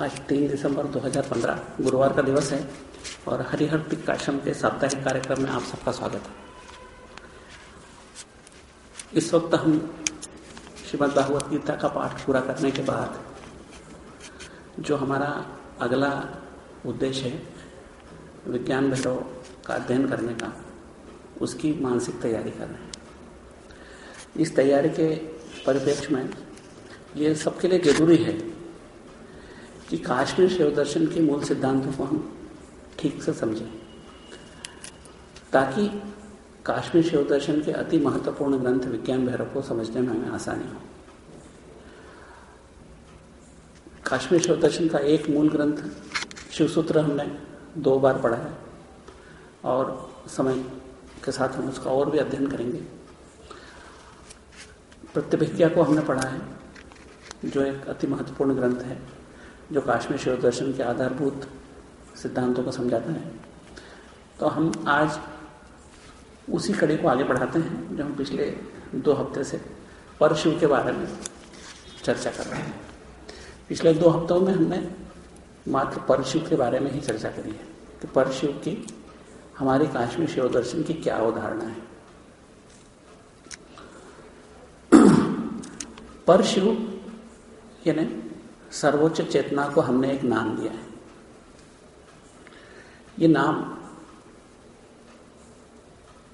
आज तीन दिसंबर 2015 गुरुवार का दिवस है और हरिहर आश्रम के साप्ताहिक कार्यक्रम में आप सबका स्वागत है। इस वक्त हम श्रीमद भागवत गीता का पाठ पूरा करने के बाद जो हमारा अगला उद्देश्य है, विज्ञान भैरव का अध्ययन करने का, उसकी मानसिक तैयारी कर रहे हैं इस तैयारी के परिप्रेक्ष्य में ये सबके लिए ज़रूरी है कि काश्मीर शिव दर्शन के मूल सिद्धांतों को हम ठीक से समझें। ताकि काश्मीर शिव दर्शन के अति महत्वपूर्ण ग्रंथ विज्ञान भैरव को समझने में हमें आसानी हो। काश्मीर शिव दर्शन का एक मूल ग्रंथ, शिवसूत्र हमने दो बार पढ़ा है और समय के साथ हम उसका और भी अध्ययन करेंगे। प्रत्यभिज्ञा को हमने पढ़ा है, जो एक अति महत्वपूर्ण ग्रंथ है। जो काश्मीर शिव दर्शन के आधारभूत सिद्धांतों को समझाता है। तो हम आज उसी कड़ी को आगे बढ़ाते हैं, जो हम पिछले दो हफ़्ते से परशिव के बारे में चर्चा कर रहे हैं। पिछले दो हफ्तों में हमने मात्र परशिव के बारे में ही चर्चा करी है कि परशिव की हमारी काश्मीर शिव दर्शन की क्या अवधारणा है। परशिव यानी सर्वोच्च चेतना को हमने एक नाम दिया है। ये नाम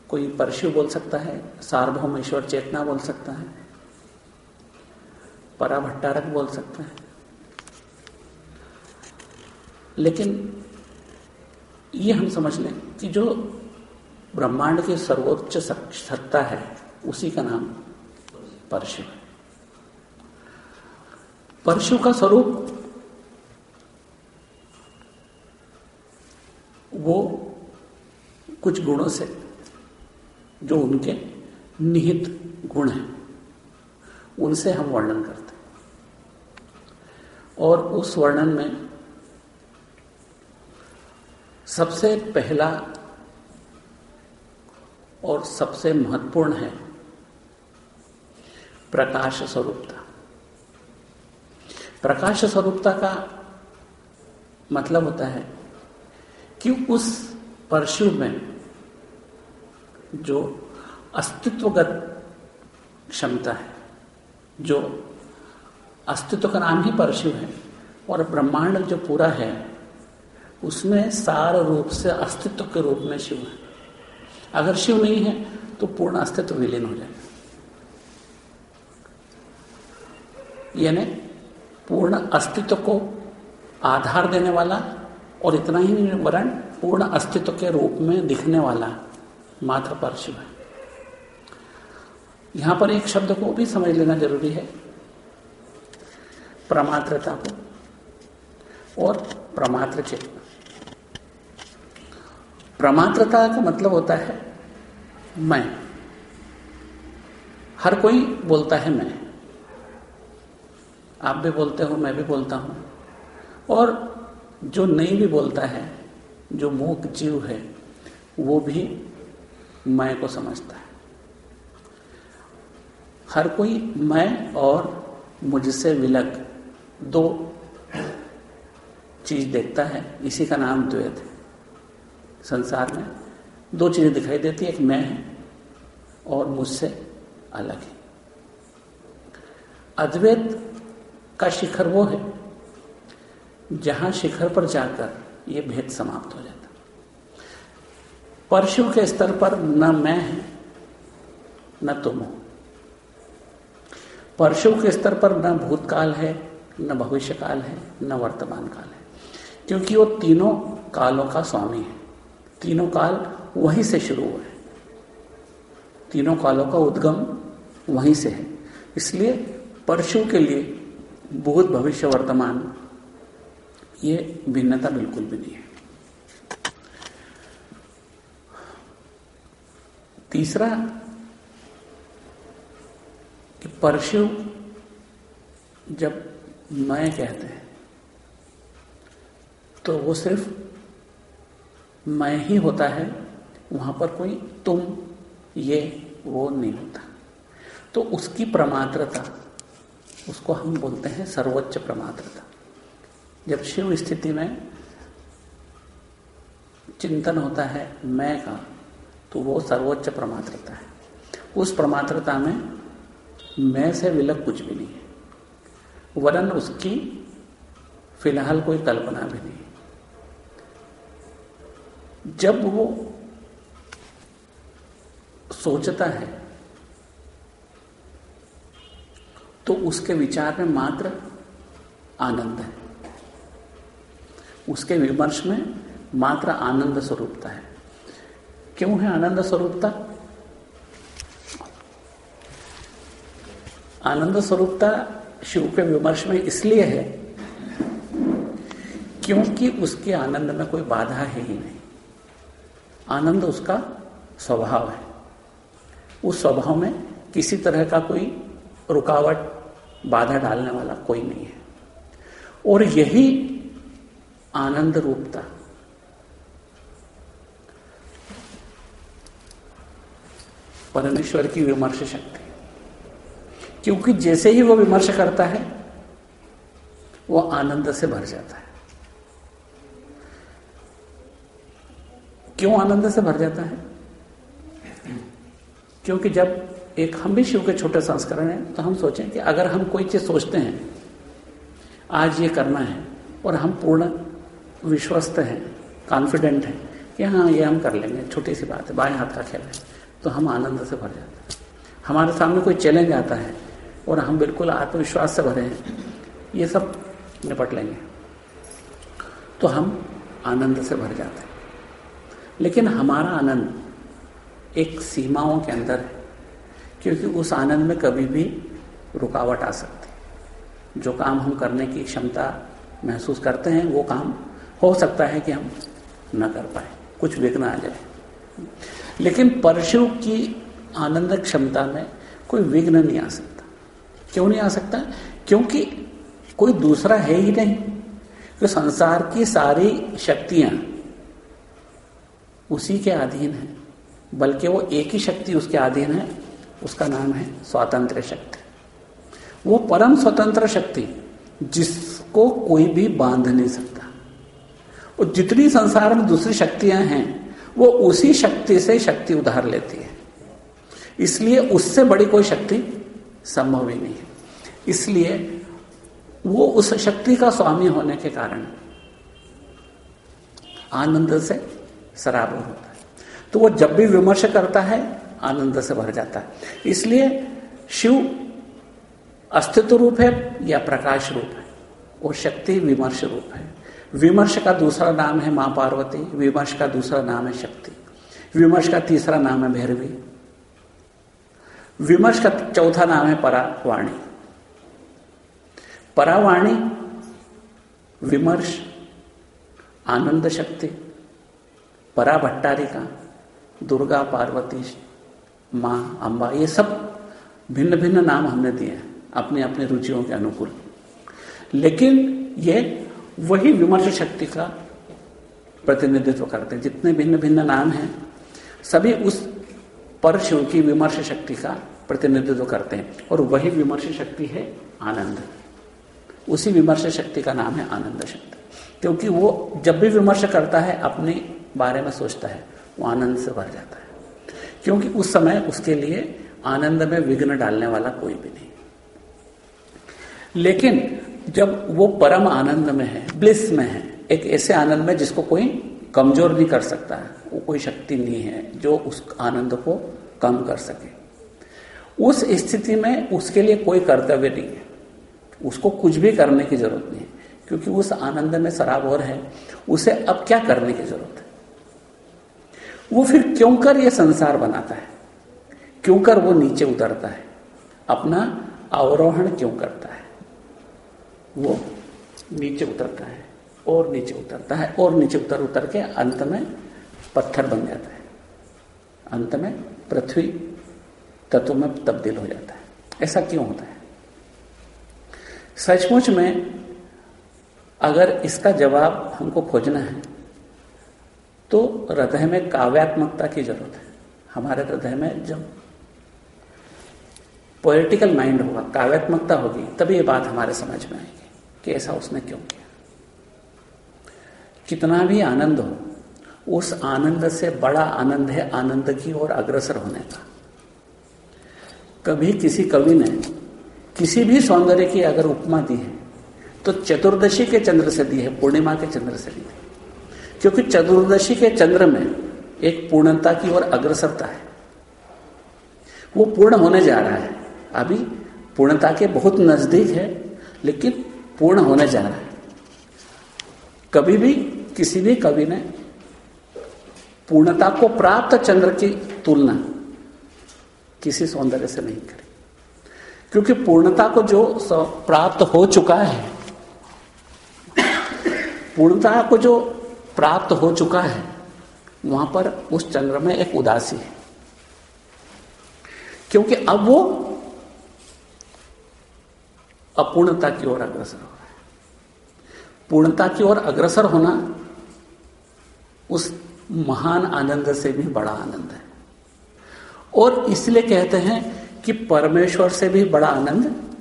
कोई परशु बोल सकता है सार्वभौम ईश्वर चेतना बोल सकता है परा भट्टारक बोल सकता है। लेकिन ये हम समझ लें कि जो ब्रह्मांड की सर्वोच्च सत्ता है, उसी का नाम परशु है। परशु का स्वरूप, वो कुछ गुणों से, जो उनके निहित गुण हैं, उनसे हम वर्णन करते हैं। और उस वर्णन में सबसे पहला और सबसे महत्वपूर्ण है प्रकाश स्वरूपता प्रकाश स्वरूपता का मतलब होता है कि उस परशु में जो अस्तित्वगत क्षमता है, जो अस्तित्व का नाम ही परशु है और ब्रह्मांड जो पूरा है, उसमें सार रूप से अस्तित्व के रूप में शिव है। अगर शिव नहीं है तो पूर्ण अस्तित्व विलीन हो जाएगा। यानी पूर्ण अस्तित्व को आधार देने वाला और इतना ही नहीं वरण पूर्ण अस्तित्व के रूप में दिखने वाला मात्र परशु है। यहाँ पर एक शब्द को भी समझ लेना ज़रूरी है। प्रमात्रता को और प्रमात्र चेतना प्रमात्रता का मतलब होता है मैं। हर कोई बोलता है मैं। आप भी बोलते हो, मैं भी बोलता हूँ। और जो नहीं भी बोलता है, जो मूक जीव है, वो भी मैं को समझता है। हर कोई मैं और मुझसे विलक दो चीज़ देखता है, इसी का नाम द्वैत है। संसार में दो चीज़ें दिखाई देती है, एक मैं है और मुझसे अलग है। अद्वैत का शिखर वो है, जहाँ शिखर पर जाकर ये भेद समाप्त हो जाता। परशु के स्तर पर न मैं है, न तुम हो। परशु के स्तर पर न भूतकाल है, न भविष्य काल है, न वर्तमान काल है, क्योंकि वो तीनों कालों का स्वामी है। तीनों काल वहीं से शुरू हुए तीनों कालों का उद्गम वहीं से है। इसलिए परशु के लिए भूत भविष्य वर्तमान। ये भिन्नता बिल्कुल भी नहीं है। तीसरा, कि परशु जब मैं कहते हैं तो वो सिर्फ़ मैं ही होता है, वहाँ पर कोई तुम, ये, वो नहीं होता। तो उसकी प्रमात्रता उसको हम बोलते हैं सर्वोच्च प्रमात्रता। जब शिव स्थिति में चिंतन होता है मैं का तो वो सर्वोच्च प्रमात्रता है। उस प्रमात्रता में मैं से विलक कुछ भी नहीं है। वरन उसकी फ़िलहाल कोई कल्पना भी नहीं जब वो सोचता है तो उसके विचार में मात्र आनंद है। उसके विमर्श में मात्र आनंद स्वरूपता है। क्यों है आनंद स्वरूपता? आनंद स्वरूपता शिव के विमर्श में इसलिए है क्योंकि उसके आनंद में कोई बाधा है ही नहीं। आनंद उसका स्वभाव है। उस स्वभाव में किसी तरह का कोई रुकावट बाधा डालने वाला कोई नहीं है। और यही आनंद रूपता। परमेश्वर की विमर्श शक्ति। क्योंकि जैसे ही वो विमर्श करता है, वो आनंद से भर जाता है। क्यों आनंद से भर जाता है? क्योंकि जब एक हम भी शिव के छोटे संस्करण हैं तो हम सोचें कि अगर हम कोई चीज़ सोचते हैं, आज ये करना है, और हम पूर्ण विश्वस्त हैं कॉन्फिडेंट हैं, कि हाँ ये हम कर लेंगे, छोटी सी बात है, बाएँ हाथ का खेल है तो हम आनंद से भर जाते हैं। हमारे सामने कोई चैलेंज आता है, और हम बिल्कुल आत्मविश्वास से भरे हैं, ये सब निपट लेंगे। तो हम आनंद से भर जाते हैं। लेकिन हमारा आनंद एक सीमाओं के अंदर है। क्योंकि उस आनंद में कभी भी रुकावट आ सकती है। जो काम हम करने की क्षमता महसूस करते हैं, वो काम हो सकता है कि हम न कर पाए, कुछ विघ्न आ जाए। लेकिन परशु की आनंद क्षमता में कोई विघ्न नहीं आ सकता। क्यों नहीं आ सकता? क्योंकि कोई दूसरा है ही नहीं। कि संसार की सारी शक्तियाँ उसी के अधीन है, बल्कि वो एक ही शक्ति उसके अधीन है उसका नाम है स्वातंत्र शक्ति। वो परम स्वतंत्र शक्ति जिसको कोई भी बाँध नहीं सकता। और जितनी संसार में दूसरी शक्तियाँ हैं, वो उसी शक्ति से शक्ति उधार लेती है। इसलिए उससे बड़ी कोई शक्ति संभव ही नहीं है। इसलिए वो उस शक्ति का स्वामी होने के कारण आनंद से सराबर होता है। तो वो जब भी विमर्श करता है आनंद से भर जाता है। इसलिए शिव अस्तित्व रूप है या प्रकाश रूप है? और शक्ति विमर्श रूप है। विमर्श का दूसरा नाम है माँ पार्वती, विमर्श का दूसरा नाम है शक्ति। विमर्श का तीसरा नाम है भैरवी। विमर्श का चौथा नाम है परावाणी। परावाणी विमर्श, आनंद शक्ति परा भट्टारिका दुर्गा पार्वती माँ अम्बा ये सब भिन्न भिन्न नाम हमने दिए हैं अपने अपने रुचियों के अनुकूल। लेकिन ये वही विमर्श शक्ति का प्रतिनिधित्व करते हैं। जितने भिन्न भिन्न नाम हैं, सभी उस परशु की विमर्श शक्ति का प्रतिनिधित्व करते हैं। और वही विमर्श शक्ति है आनंद। उसी विमर्श शक्ति का नाम है आनंद शक्ति। क्योंकि वो जब भी विमर्श करता है, अपने बारे में सोचता है, वो आनंद से भर जाता है। क्योंकि उस समय उसके लिए आनंद में विघ्न डालने वाला कोई भी नहीं। लेकिन जब वो परम आनंद में है, ब्लिस में है, एक ऐसे आनंद में जिसको कोई कमज़ोर नहीं कर सकता है, वो कोई शक्ति नहीं है जो उस आनंद को कम कर सके। उस स्थिति में उसके लिए कोई कर्तव्य नहीं है। उसको कुछ भी करने की ज़रूरत नहीं है, क्योंकि उस आनंद में सराबोर है, उसे अब क्या करने की ज़रूरत है? वो फिर क्यों कर ये संसार बनाता है? क्यों कर वो नीचे उतरता है? अपना अवरोहण क्यों करता है? वो नीचे उतरता है, और नीचे उतरता है, और नीचे उतर उतर के अंत में पत्थर बन जाता है। अंत में पृथ्वी तत्व में तब्दील हो जाता है। ऐसा क्यों होता है? सचमुच में अगर इसका जवाब हमको खोजना है तो हृदय में काव्यात्मकता की ज़रूरत है। हमारे हृदय में जब पोलिटिकल माइंड होगा, काव्यात्मकता होगी, तभी ये बात हमारे समझ में आएगी कि ऐसा उसने क्यों किया। कितना भी आनंद हो, उस आनंद से बड़ा आनंद है आनंद की ओर अग्रसर होने का। कभी किसी कवि ने किसी भी सौंदर्य की अगर उपमा दी है तो चतुर्दशी के चंद्र से दी है, पूर्णिमा के चंद्र से दी है। क्योंकि चतुर्दशी के चंद्र में एक पूर्णता की ओर अग्रसरता है। वो पूर्ण होने जा रहा है। अभी पूर्णता के बहुत नज़दीक है, लेकिन पूर्ण होने जा रहा है। कभी भी किसी भी कवि ने पूर्णता को प्राप्त चंद्र की तुलना किसी सौंदर्य से नहीं करी। क्योंकि पूर्णता को जो प्राप्त हो चुका है, पूर्णता को जो प्राप्त हो चुका है, वहाँ पर उस चंद्र में एक उदासी है। क्योंकि अब वो अपूर्णता की ओर अग्रसर हो रहा है। पूर्णता की ओर अग्रसर होना उस महान आनंद से भी बड़ा आनंद है। और इसलिए कहते हैं कि परमेश्वर से भी बड़ा आनंद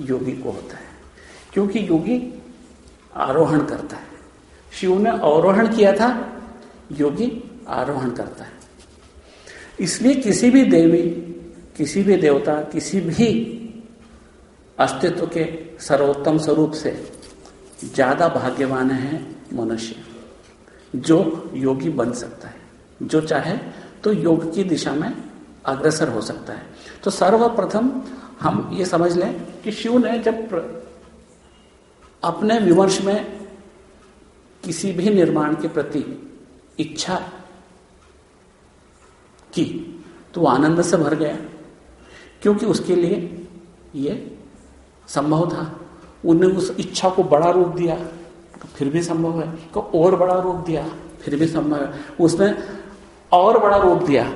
योगी को होता है, क्योंकि योगी आरोहण करता है। शिव ने अवरोहण किया था, योगी आरोहण करता है। इसलिए किसी भी देवी, किसी भी देवता, किसी भी अस्तित्व के सर्वोत्तम स्वरूप से ज़्यादा भाग्यवान है मनुष्य, जो योगी बन सकता है। जो चाहे तो योग की दिशा में अग्रसर हो सकता है। तो सर्वप्रथम हम ये समझ लें कि शिव ने जब अपने विमर्श में किसी भी निर्माण के प्रति इच्छा की तो आनंद से भर गया। क्योंकि उसके लिए ये संभव था। उन्हें उस इच्छा को बड़ा रूप दिया तो फिर भी संभव है। तो और बड़ा रूप दिया, फिर भी संभव है। उसने और बड़ा रूप दिया,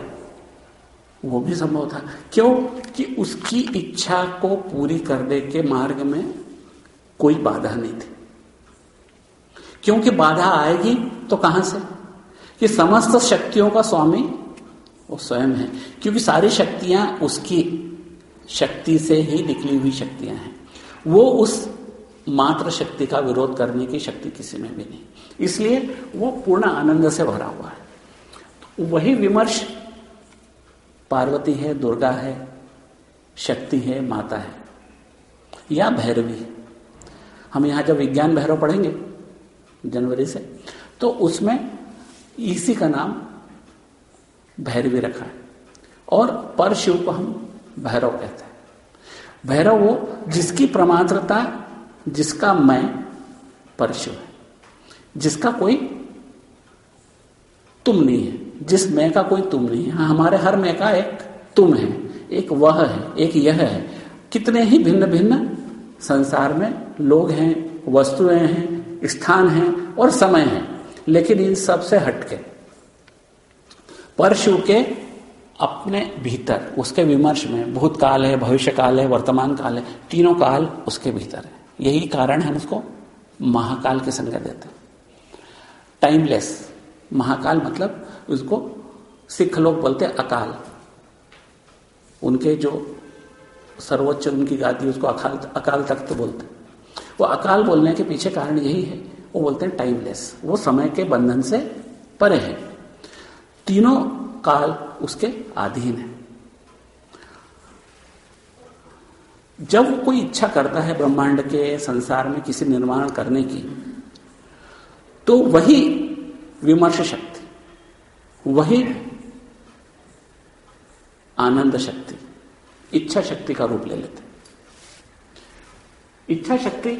वो भी संभव था। क्यों? कि उसकी इच्छा को पूरी करने के मार्ग में कोई बाधा नहीं थी। क्योंकि बाधा आएगी तो कहाँ से? कि समस्त शक्तियों का स्वामी वो स्वयं है, क्योंकि सारी शक्तियाँ उसकी शक्ति से ही निकली हुई शक्तियाँ हैं। वो उस मात्र शक्ति का विरोध करने की शक्ति किसी में भी नहीं। इसलिए वो पूर्ण आनंद से भरा हुआ है। तो वही विमर्श पार्वती है, दुर्गा है, शक्ति है, माता है, या भैरवी हम यहाँ जब विज्ञान भैरव पढ़ेंगे जनवरी से। तो उसमें इसी का नाम भैरवी रखा है। और परशिव को हम भैरव कहते हैं। भैरव वो जिसकी प्रमात्रता, जिसका मैं परशिव है। जिसका कोई तुम नहीं है। जिस मैं का कोई तुम नहीं है। हाँ हमारे हर मैं का एक तुम है, एक वह है, एक यह है। कितने ही भिन्न भिन्न संसार में लोग हैं, वस्तुएँ हैं स्थान है और समय है, लेकिन इन सबसे हटके परशु के अपने भीतर, उसके विमर्श में भूतकाल है, भविष्य काल है, वर्तमान काल है, तीनों काल उसके भीतर है। यही कारण है उसको महाकाल की संज्ञा देते हैं। टाइमलेस महाकाल मतलब उसको सिख लोग बोलते अकाल। उनके जो सर्वोच्च, उनकी गादी उसको अकाल अकाल तख्त तो बोलते वो अकाल बोलने के पीछे कारण यही है। वो बोलते हैं टाइमलेस वो समय के बंधन से परे है। तीनों काल उसके अधीन है। जब कोई इच्छा करता है ब्रह्मांड के संसार में किसी निर्माण करने की तो वही विमर्श शक्ति, वही आनंद शक्ति, इच्छा शक्ति का रूप ले लेते इच्छा शक्ति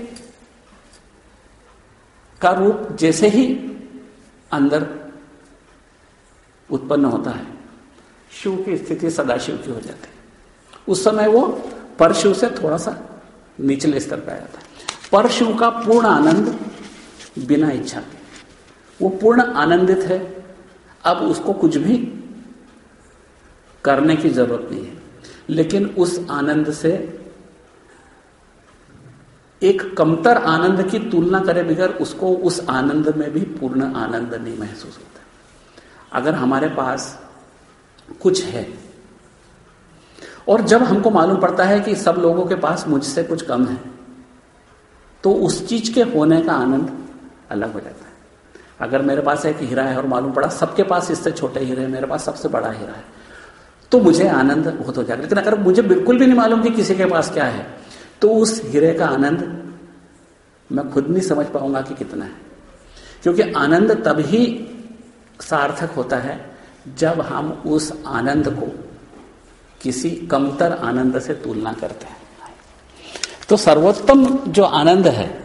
का रूप जैसे ही अंदर उत्पन्न होता है, शिव की स्थिति सदाशिव की हो जाती है। उस समय वो परशिव से थोड़ा सा निचले स्तर पर आ जाता है। परशिव का पूर्ण आनंद बिना इच्छा के। वो पूर्ण आनंदित है, अब उसको कुछ भी करने की ज़रूरत नहीं है। लेकिन उस आनंद से एक कमतर आनंद की तुलना करे बगैर उसको उस आनंद में भी पूर्ण आनंद नहीं महसूस होता अगर हमारे पास कुछ है, और जब हमको मालूम पड़ता है कि सब लोगों के पास मुझसे कुछ कम है तो उस चीज़ के होने का आनंद अलग हो जाता है। अगर मेरे पास एक हीरा है और मालूम पड़ा सबके पास इससे छोटे हीरे, मेरे पास सबसे बड़ा हीरा है तो मुझे आनंद बहुत हो जाएगा। लेकिन अगर मुझे बिल्कुल भी नहीं मालूम कि किसी के पास क्या है तो उस हीरे का आनंद मैं खुद नहीं समझ पाऊँगा कि कितना है। क्योंकि आनंद तभी सार्थक होता है जब हम उस आनंद को किसी कमतर आनंद से तुलना करते हैं। तो सर्वोत्तम जो आनंद है,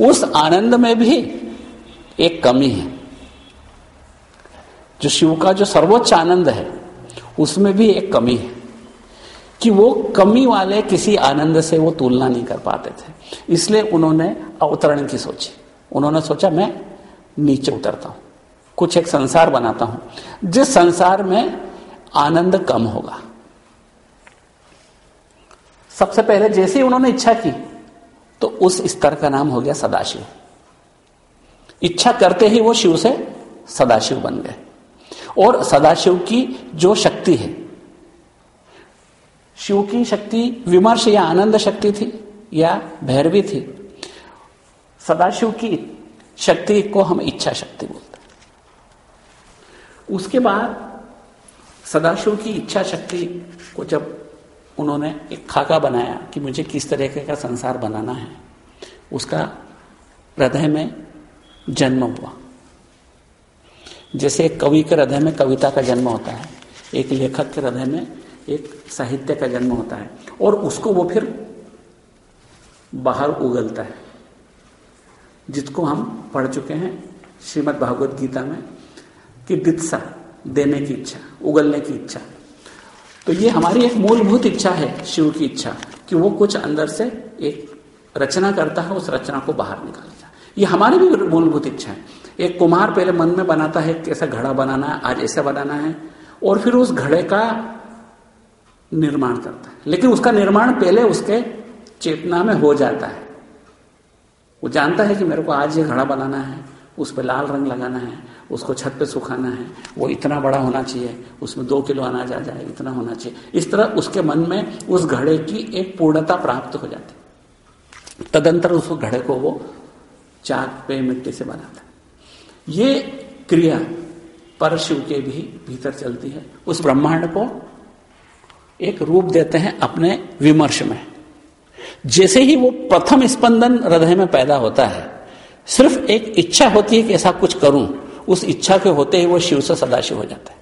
उस आनंद में भी एक कमी है। जो शिव का जो सर्वोच्च आनंद है, उसमें भी एक कमी है। कि वो कमी वाले किसी आनंद से वो तुलना नहीं कर पाते थे। इसलिए उन्होंने अवतरण की सोची। उन्होंने सोचा, मैं नीचे उतरता हूँ। कुछ एक संसार बनाता हूँ। जिस संसार में आनंद कम होगा। सबसे पहले जैसे ही उन्होंने इच्छा की तो उस स्तर का नाम हो गया सदाशिव। इच्छा करते ही वो शिव से सदाशिव बन गए। और सदाशिव की जो शक्ति है शिव की शक्ति विमर्श या आनंद शक्ति थी या भैरवी थी। सदाशिव की शक्ति को हम इच्छा शक्ति बोलते हैं। उसके बाद सदाशिव की इच्छा शक्ति को जब उन्होंने एक खाका बनाया कि मुझे किस तरीके का संसार बनाना है, उसका हृदय में जन्म हुआ। जैसे एक कवि के हृदय में कविता का जन्म होता है, एक लेखक के हृदय में एक साहित्य का जन्म होता है और उसको वो फिर बाहर उगलता है। जिसको हम पढ़ चुके हैं श्रीमद् भागवत गीता में, कि दित्सा, देने की इच्छा, उगलने की इच्छा। तो ये हमारी एक मूलभूत इच्छा है, शिव की इच्छा, कि वो कुछ अंदर से एक रचना करता है, उस रचना को बाहर निकालता है। ये हमारी भी मूलभूत इच्छा है। एक कुमार पहले मन में बनाता है, कैसा घड़ा बनाना है, आज ऐसा बनाना है, और फिर उस घड़े का निर्माण करता है। लेकिन उसका निर्माण पहले उसके चेतना में हो जाता है। वो जानता है कि मेरे को आज ये घड़ा बनाना है, उस पर लाल रंग लगाना है, उसको छत पे सुखाना है, वो इतना बड़ा होना चाहिए, उसमें दो किलो अनाज आ जाए, इतना होना चाहिए। इस तरह उसके मन में उस घड़े की एक पूर्णता प्राप्त हो जाती तदंतर उस घड़े को वो चाक पे मिट्टी से बनाता ये क्रिया पर शिव के भी भीतर चलती है। उस ब्रह्मांड को एक रूप देते हैं अपने विमर्श में। जैसे ही वो प्रथम स्पंदन हृदय में पैदा होता है, सिर्फ़ एक इच्छा होती है कि ऐसा कुछ करूँ, उस इच्छा के होते ही वो शिव से सदाशिव हो जाता है।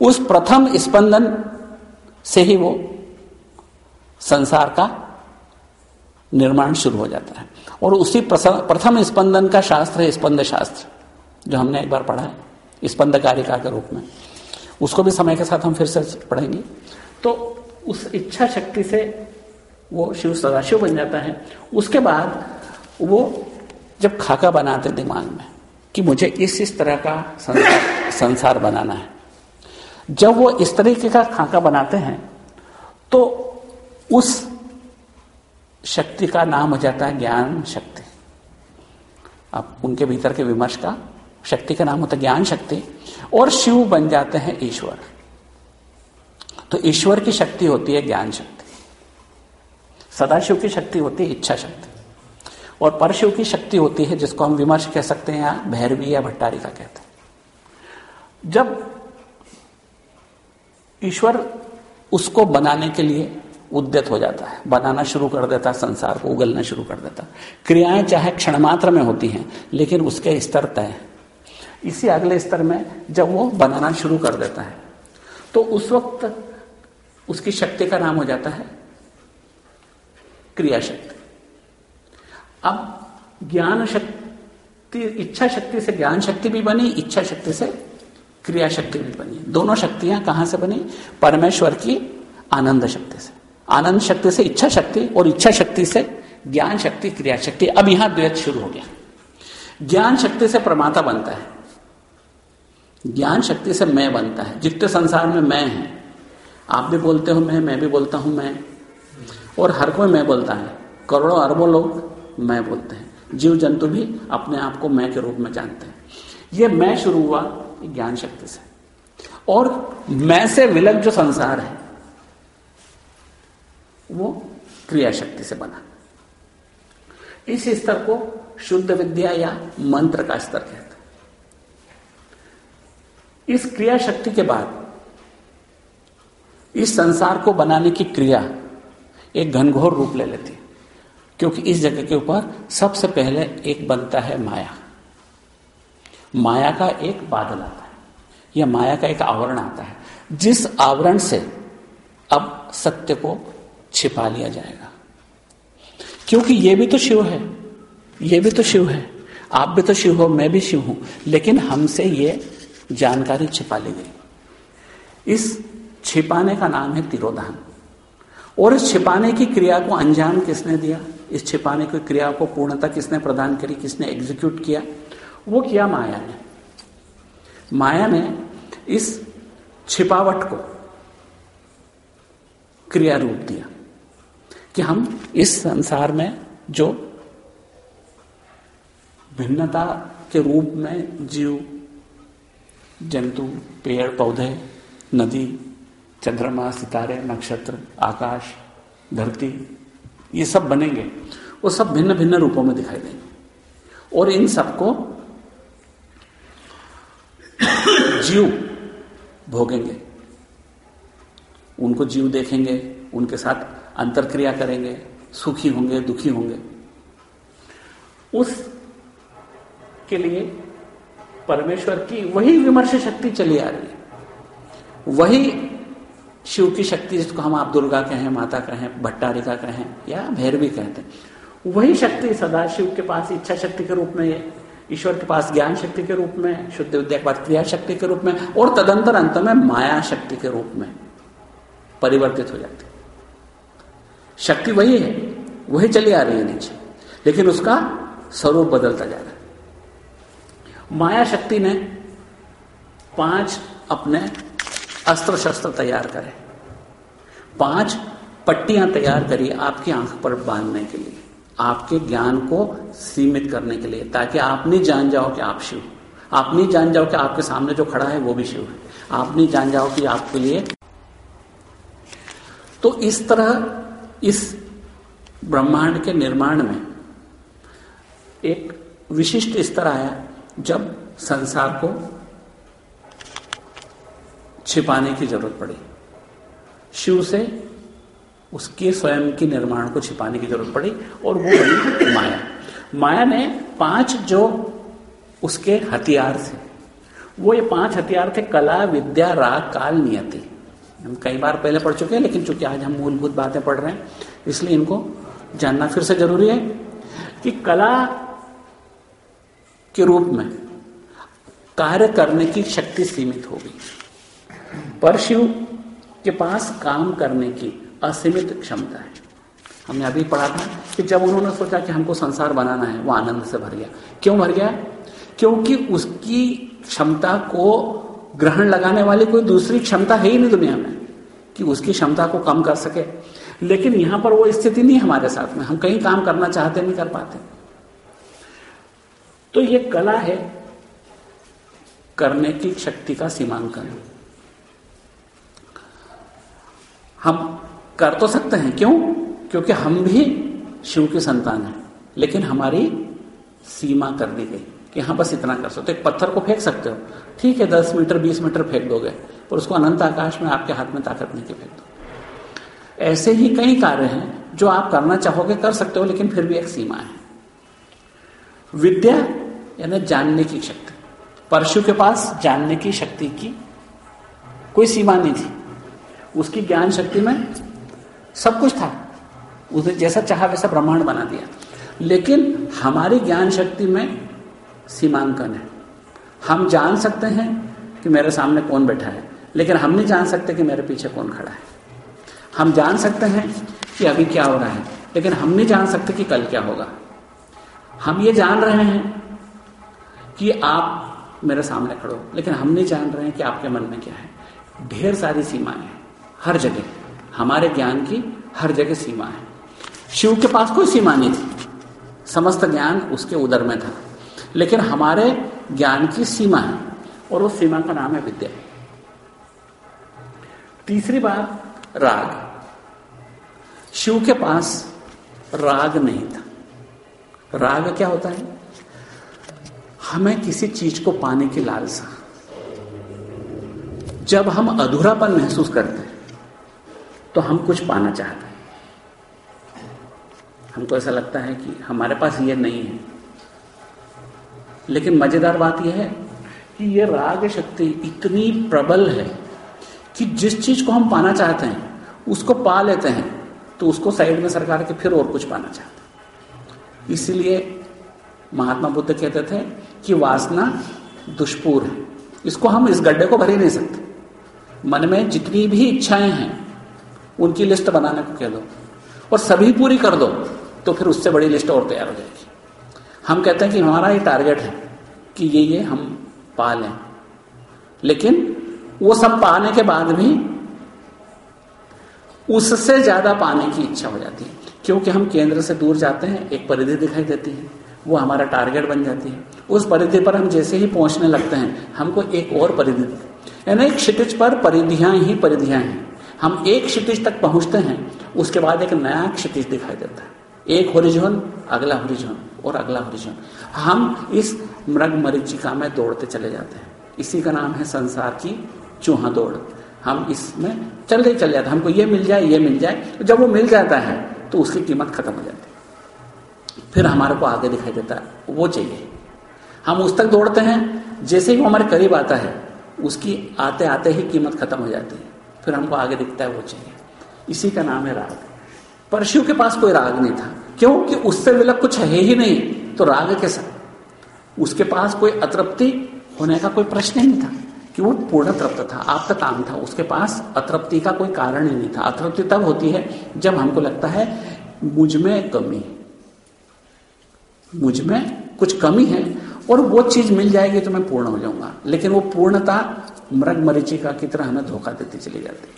उस प्रथम स्पंदन से ही वो संसार का निर्माण शुरू हो जाता है। और उसी प्रथम स्पंदन का शास्त्र है स्पंद शास्त्र, जो हमने एक बार पढ़ा है स्पंद कारिका के रूप में। उसको भी समय के साथ हम फिर से पढ़ेंगे। तो उस इच्छा शक्ति से वो शिव सदाशिव बन जाता है। उसके बाद वो जब खाका बनाते दिमाग में कि मुझे इस इस तरह का संसार, संसार बनाना है। जब वो इस तरीके का खाका बनाते हैं तो उस शक्ति का नाम हो जाता है ज्ञान शक्ति। अब उनके भीतर के विमर्श का शक्ति का नाम होता है ज्ञान शक्ति। और शिव बन जाते हैं ईश्वर। तो ईश्वर की शक्ति होती है ज्ञान शक्ति। सदाशिव की शक्ति होती है इच्छा शक्ति। और परशिव की शक्ति होती है जिसको हम विमर्श कह सकते हैं या भैरवी या भट्टारी का कहते हैं। जब ईश्वर उसको बनाने के लिए उद्यत हो जाता है, बनाना शुरू कर देता है, संसार को उगलना शुरू कर देता क्रियाएँ चाहे क्षण मात्र में होती हैं, लेकिन उसके स्तर तय इसी अगले स्तर में जब वो बनाना शुरू कर देता है तो उस वक्त उसकी शक्ति का नाम हो जाता है क्रिया शक्ति अब ज्ञान शक्ति, इच्छा शक्ति से ज्ञान शक्ति भी बनी, इच्छा शक्ति से क्रिया शक्ति भी बनी। दोनों शक्तियाँ कहाँ से बनी? परमेश्वर की आनंद शक्ति से। आनंद शक्ति से इच्छा शक्ति और इच्छा शक्ति से ज्ञान शक्ति क्रिया शक्ति अब यहाँ द्वैत शुरू हो गया। ज्ञान शक्ति से प्रमाता बनता है। ज्ञान शक्ति से मैं बनता है। जितने संसार में मैं है आप भी बोलते हो मैं मैं भी बोलता हूँ मैं। और हर कोई मैं बोलता है। करोड़ों अरबों लोग मैं बोलते हैं। जीव जंतु भी अपने आप को मैं के रूप में जानते हैं। ये मैं शुरू हुआ ज्ञान शक्ति से। और मैं से विलग जो संसार है, वो क्रिया शक्ति से बना। इस स्तर को शुद्ध विद्या या मंत्र का स्तर कहते हैं। इस क्रिया शक्ति के बाद इस संसार को बनाने की क्रिया एक घनघोर रूप ले लेती क्योंकि इस जगह के ऊपर सबसे पहले एक बनता है माया। माया का एक बादल आता है। या माया का एक आवरण आता है। जिस आवरण से अब सत्य को छिपा लिया जाएगा। क्योंकि ये भी तो शिव है। ये भी तो शिव है। आप भी तो शिव हो, मैं भी शिव हूँ। लेकिन हमसे ये जानकारी छिपा ली गई। इस छिपाने का नाम है तिरोधान। और इस छिपाने की क्रिया को अंजाम किसने दिया? इस छिपाने की क्रिया को पूर्णता किसने प्रदान करी? किसने एग्जीक्यूट किया? वो किया माया ने। माया ने इस छिपावट को क्रिया रूप दिया कि हम इस संसार में जो भिन्नता के रूप में जीव, जंतु, पेड़, पौधे, नदी चंद्रमा, सितारे, नक्षत्र, आकाश, धरती, ये सब बनेंगे। वो सब भिन्न भिन्न रूपों में दिखाई देंगे। और इन सबको जीव भोगेंगे। उनको जीव देखेंगे, उनके साथ अंतर क्रिया करेंगे, सुखी होंगे, दुखी होंगे। उस के लिए परमेश्वर की वही विमर्श शक्ति चली आ रही है। वही शिव की शक्ति जिसको हम आप दुर्गा कहें, माता कहें, भट्टारिका कहें, या भैरवी कहते हैं। वही शक्ति सदा शिव के पास, इच्छा शक्ति के रूप में, ईश्वर के पास, ज्ञान शक्ति के रूप में, शुद्ध विद्या के पास, क्रिया शक्ति के रूप में, और तदंतर अंत में माया शक्ति के रूप में परिवर्तित हो जाती शक्ति वही है, वही चली आ रही है नीचे, लेकिन उसका स्वरूप बदलता जा रहा है। माया शक्ति ने पाँच अपने अस्त्र शस्त्र तैयार करें। पाँच पट्टियाँ तैयार करिए आपकी आँख पर बांधने के लिए, आपके ज्ञान को सीमित करने के लिए, ताकि आप नहीं जान जाओ कि आप शिव आप नहीं जान जाओ कि आपके सामने जो खड़ा है वो भी शिव है। आप नहीं जान जाओ कि आपके लिए तो इस तरह इस ब्रह्मांड के निर्माण में एक विशिष्ट स्तर आया, जब संसार को छिपाने की ज़रूरत पड़ी। शिव से उसके स्वयं के निर्माण को छिपाने की ज़रूरत पड़ी और वो बनी माया। माया ने पाँच जो उसके हथियार थे, वो ये पाँच हथियार थे कला, विद्या, राग, काल, नियति। हम कई बार पहले पढ़ चुके हैं, लेकिन चूँकि आज हम मूलभूत बातें पढ़ रहे हैं, इसलिए इनको जानना फिर से ज़रूरी है कि कला के रूप में कार्य करने की शक्ति सीमित हो गई। पर शिव के पास काम करने की असीमित क्षमता है। हमने अभी पढ़ा था कि जब उन्होंने सोचा कि हमको संसार बनाना है, वो आनंद से भर गया। क्यों भर गया? क्योंकि उसकी क्षमता को ग्रहण लगाने वाली कोई दूसरी क्षमता है ही नहीं दुनिया में, कि उसकी क्षमता को कम कर सके। लेकिन यहाँ पर वो स्थिति नहीं हमारे साथ में। हम कहीं काम करना चाहते नहीं कर पाते। तो ये कला है करने की शक्ति का सीमांकन। हम कर तो सकते हैं, क्यों? क्योंकि हम भी शिव के संतान हैं, लेकिन हमारी सीमा कर दी गई कि हाँ बस इतना कर सकते हो। एक पत्थर को फेंक सकते हो। ठीक है, दस मीटर, बीस मीटर फेंक दोगे, पर उसको अनंत आकाश में आपके हाथ में ताकत नहीं के फेंक दो। ऐसे ही कई कार्य हैं जो आप करना चाहोगे, कर सकते हो, लेकिन फिर भी एक सीमा है। विद्या यानी जानने की शक्ति। परशु के पास जानने की शक्ति की कोई सीमा नहीं थी। उसकी ज्ञान शक्ति में सब कुछ था। उसने जैसा चाहा वैसा ब्रह्मांड बना दिया। लेकिन हमारी ज्ञान शक्ति में सीमांकन है। हम जान सकते हैं कि मेरे सामने कौन बैठा है, लेकिन हम नहीं जान सकते कि मेरे पीछे कौन खड़ा है। हम जान सकते हैं कि अभी क्या हो रहा है, लेकिन हम नहीं जान सकते कि कल क्या होगा। हम ये जान रहे हैं कि आप मेरे सामने खड़ो लेकिन हम नहीं जान रहे हैं कि आपके मन में क्या है। ढेर सारी सीमाएँ हर जगह। हमारे ज्ञान की हर जगह सीमा है। शिव के पास कोई सीमा नहीं थी। समस्त ज्ञान उसके उदर में था। लेकिन हमारे ज्ञान की सीमा है और उस सीमा का नाम है विद्या। तीसरी बात, राग। शिव के पास राग नहीं था। राग क्या होता है? हमें किसी चीज़ को पाने की लालसा। जब हम अधूरापन महसूस करते हैं तो हम कुछ पाना चाहते हैं। हमको ऐसा लगता है कि हमारे पास ये नहीं है। लेकिन मज़ेदार बात यह है कि ये राग शक्ति इतनी प्रबल है कि जिस चीज़ को हम पाना चाहते हैं, उसको पा लेते हैं तो उसको साइड में सरकार के फिर और कुछ पाना चाहते हैं। इसीलिए महात्मा बुद्ध कहते थे कि वासना दुष्पूर है। इसको हम इस गड्ढे को भर ही नहीं सकते। मन में जितनी भी इच्छाएँ हैं उनकी लिस्ट बनाने को कह दो। और सभी पूरी कर दो तो फिर उससे बड़ी लिस्ट और तैयार हो जाएगी। हम कहते हैं कि हमारा ये टारगेट है कि ये ये हम पा लें। लेकिन वो सब पाने के बाद भी उससे ज़्यादा पाने की इच्छा हो जाती है, क्योंकि हम केंद्र से दूर जाते हैं, एक परिधि दिखाई देती है, वो हमारा टारगेट बन जाती है। उस परिधि पर हम जैसे ही पहुँचने लगते हैं, हमको एक और परिधि, यानी क्षितिज पर परिधियाँ ही परिधियाँ हैं। हम एक क्षितिज तक पहुँचते हैं, उसके बाद एक नया क्षितिज दिखाई देता है। एक होरिजोन अगला होरिजोन और अगला होरिजोन हम इस मृग मरीचिका में दौड़ते चले जाते हैं। इसी का नाम है संसार की चूहा दौड़। हम इसमें चलते चले जाते हमको ये मिल जाए, ये मिल जाए। तो जब वो मिल जाता है तो उसकी कीमत खत्म हो जाती है। फिर हमारे को आगे दिखाई देता है, वो चाहिए। हम उस तक दौड़ते हैं, जैसे ही वो हमारे करीब आता है, उसकी आते आते ही कीमत खत्म हो जाती है। फिर हमको आगे दिखता है वो चाहिए। इसी का नाम है राग। परशु के पास कोई राग नहीं था। क्योंकि उससे विलक कुछ है ही नहीं तो राग के साथ उसके पास कोई अतृप्ति होने का कोई प्रश्न ही नहीं था। कि वो पूर्ण तृप्त था आपका काम था। उसके पास अतृप्ति का कोई कारण ही नहीं था। अतृप्ति तब होती है जब हमको लगता है, मुझमें कमी। मुझमें कुछ कमी है और वो चीज़ मिल जाएगी तो मैं पूर्ण हो जाऊँगा। लेकिन वो पूर्णता मृग मरीचिका की तरह हमें धोखा देते चले जाते।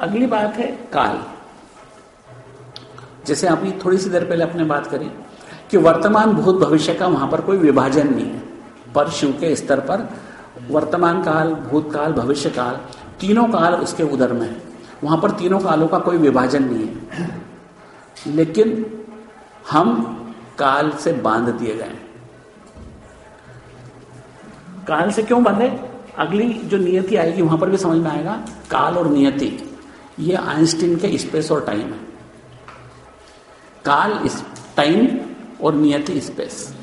अगली बात है काल। जैसे अभी थोड़ी सी देर पहले अपने बात करी कि वर्तमान भूत भविष्य का वहाँ पर कोई विभाजन नहीं है। पर शिव के स्तर पर वर्तमान काल भूतकाल भविष्य काल, तीनों काल उसके उदर में है। वहाँ पर तीनों कालों का कोई विभाजन नहीं है। लेकिन हम काल से बाँध दिए गए काल से क्यों बांधे? अगली जो नियति आएगी, वहाँ पर भी समझ में आएगा, काल और नियति। ये आइंस्टीन के स्पेस और टाइम है। काल टाइम और नियति स्पेस।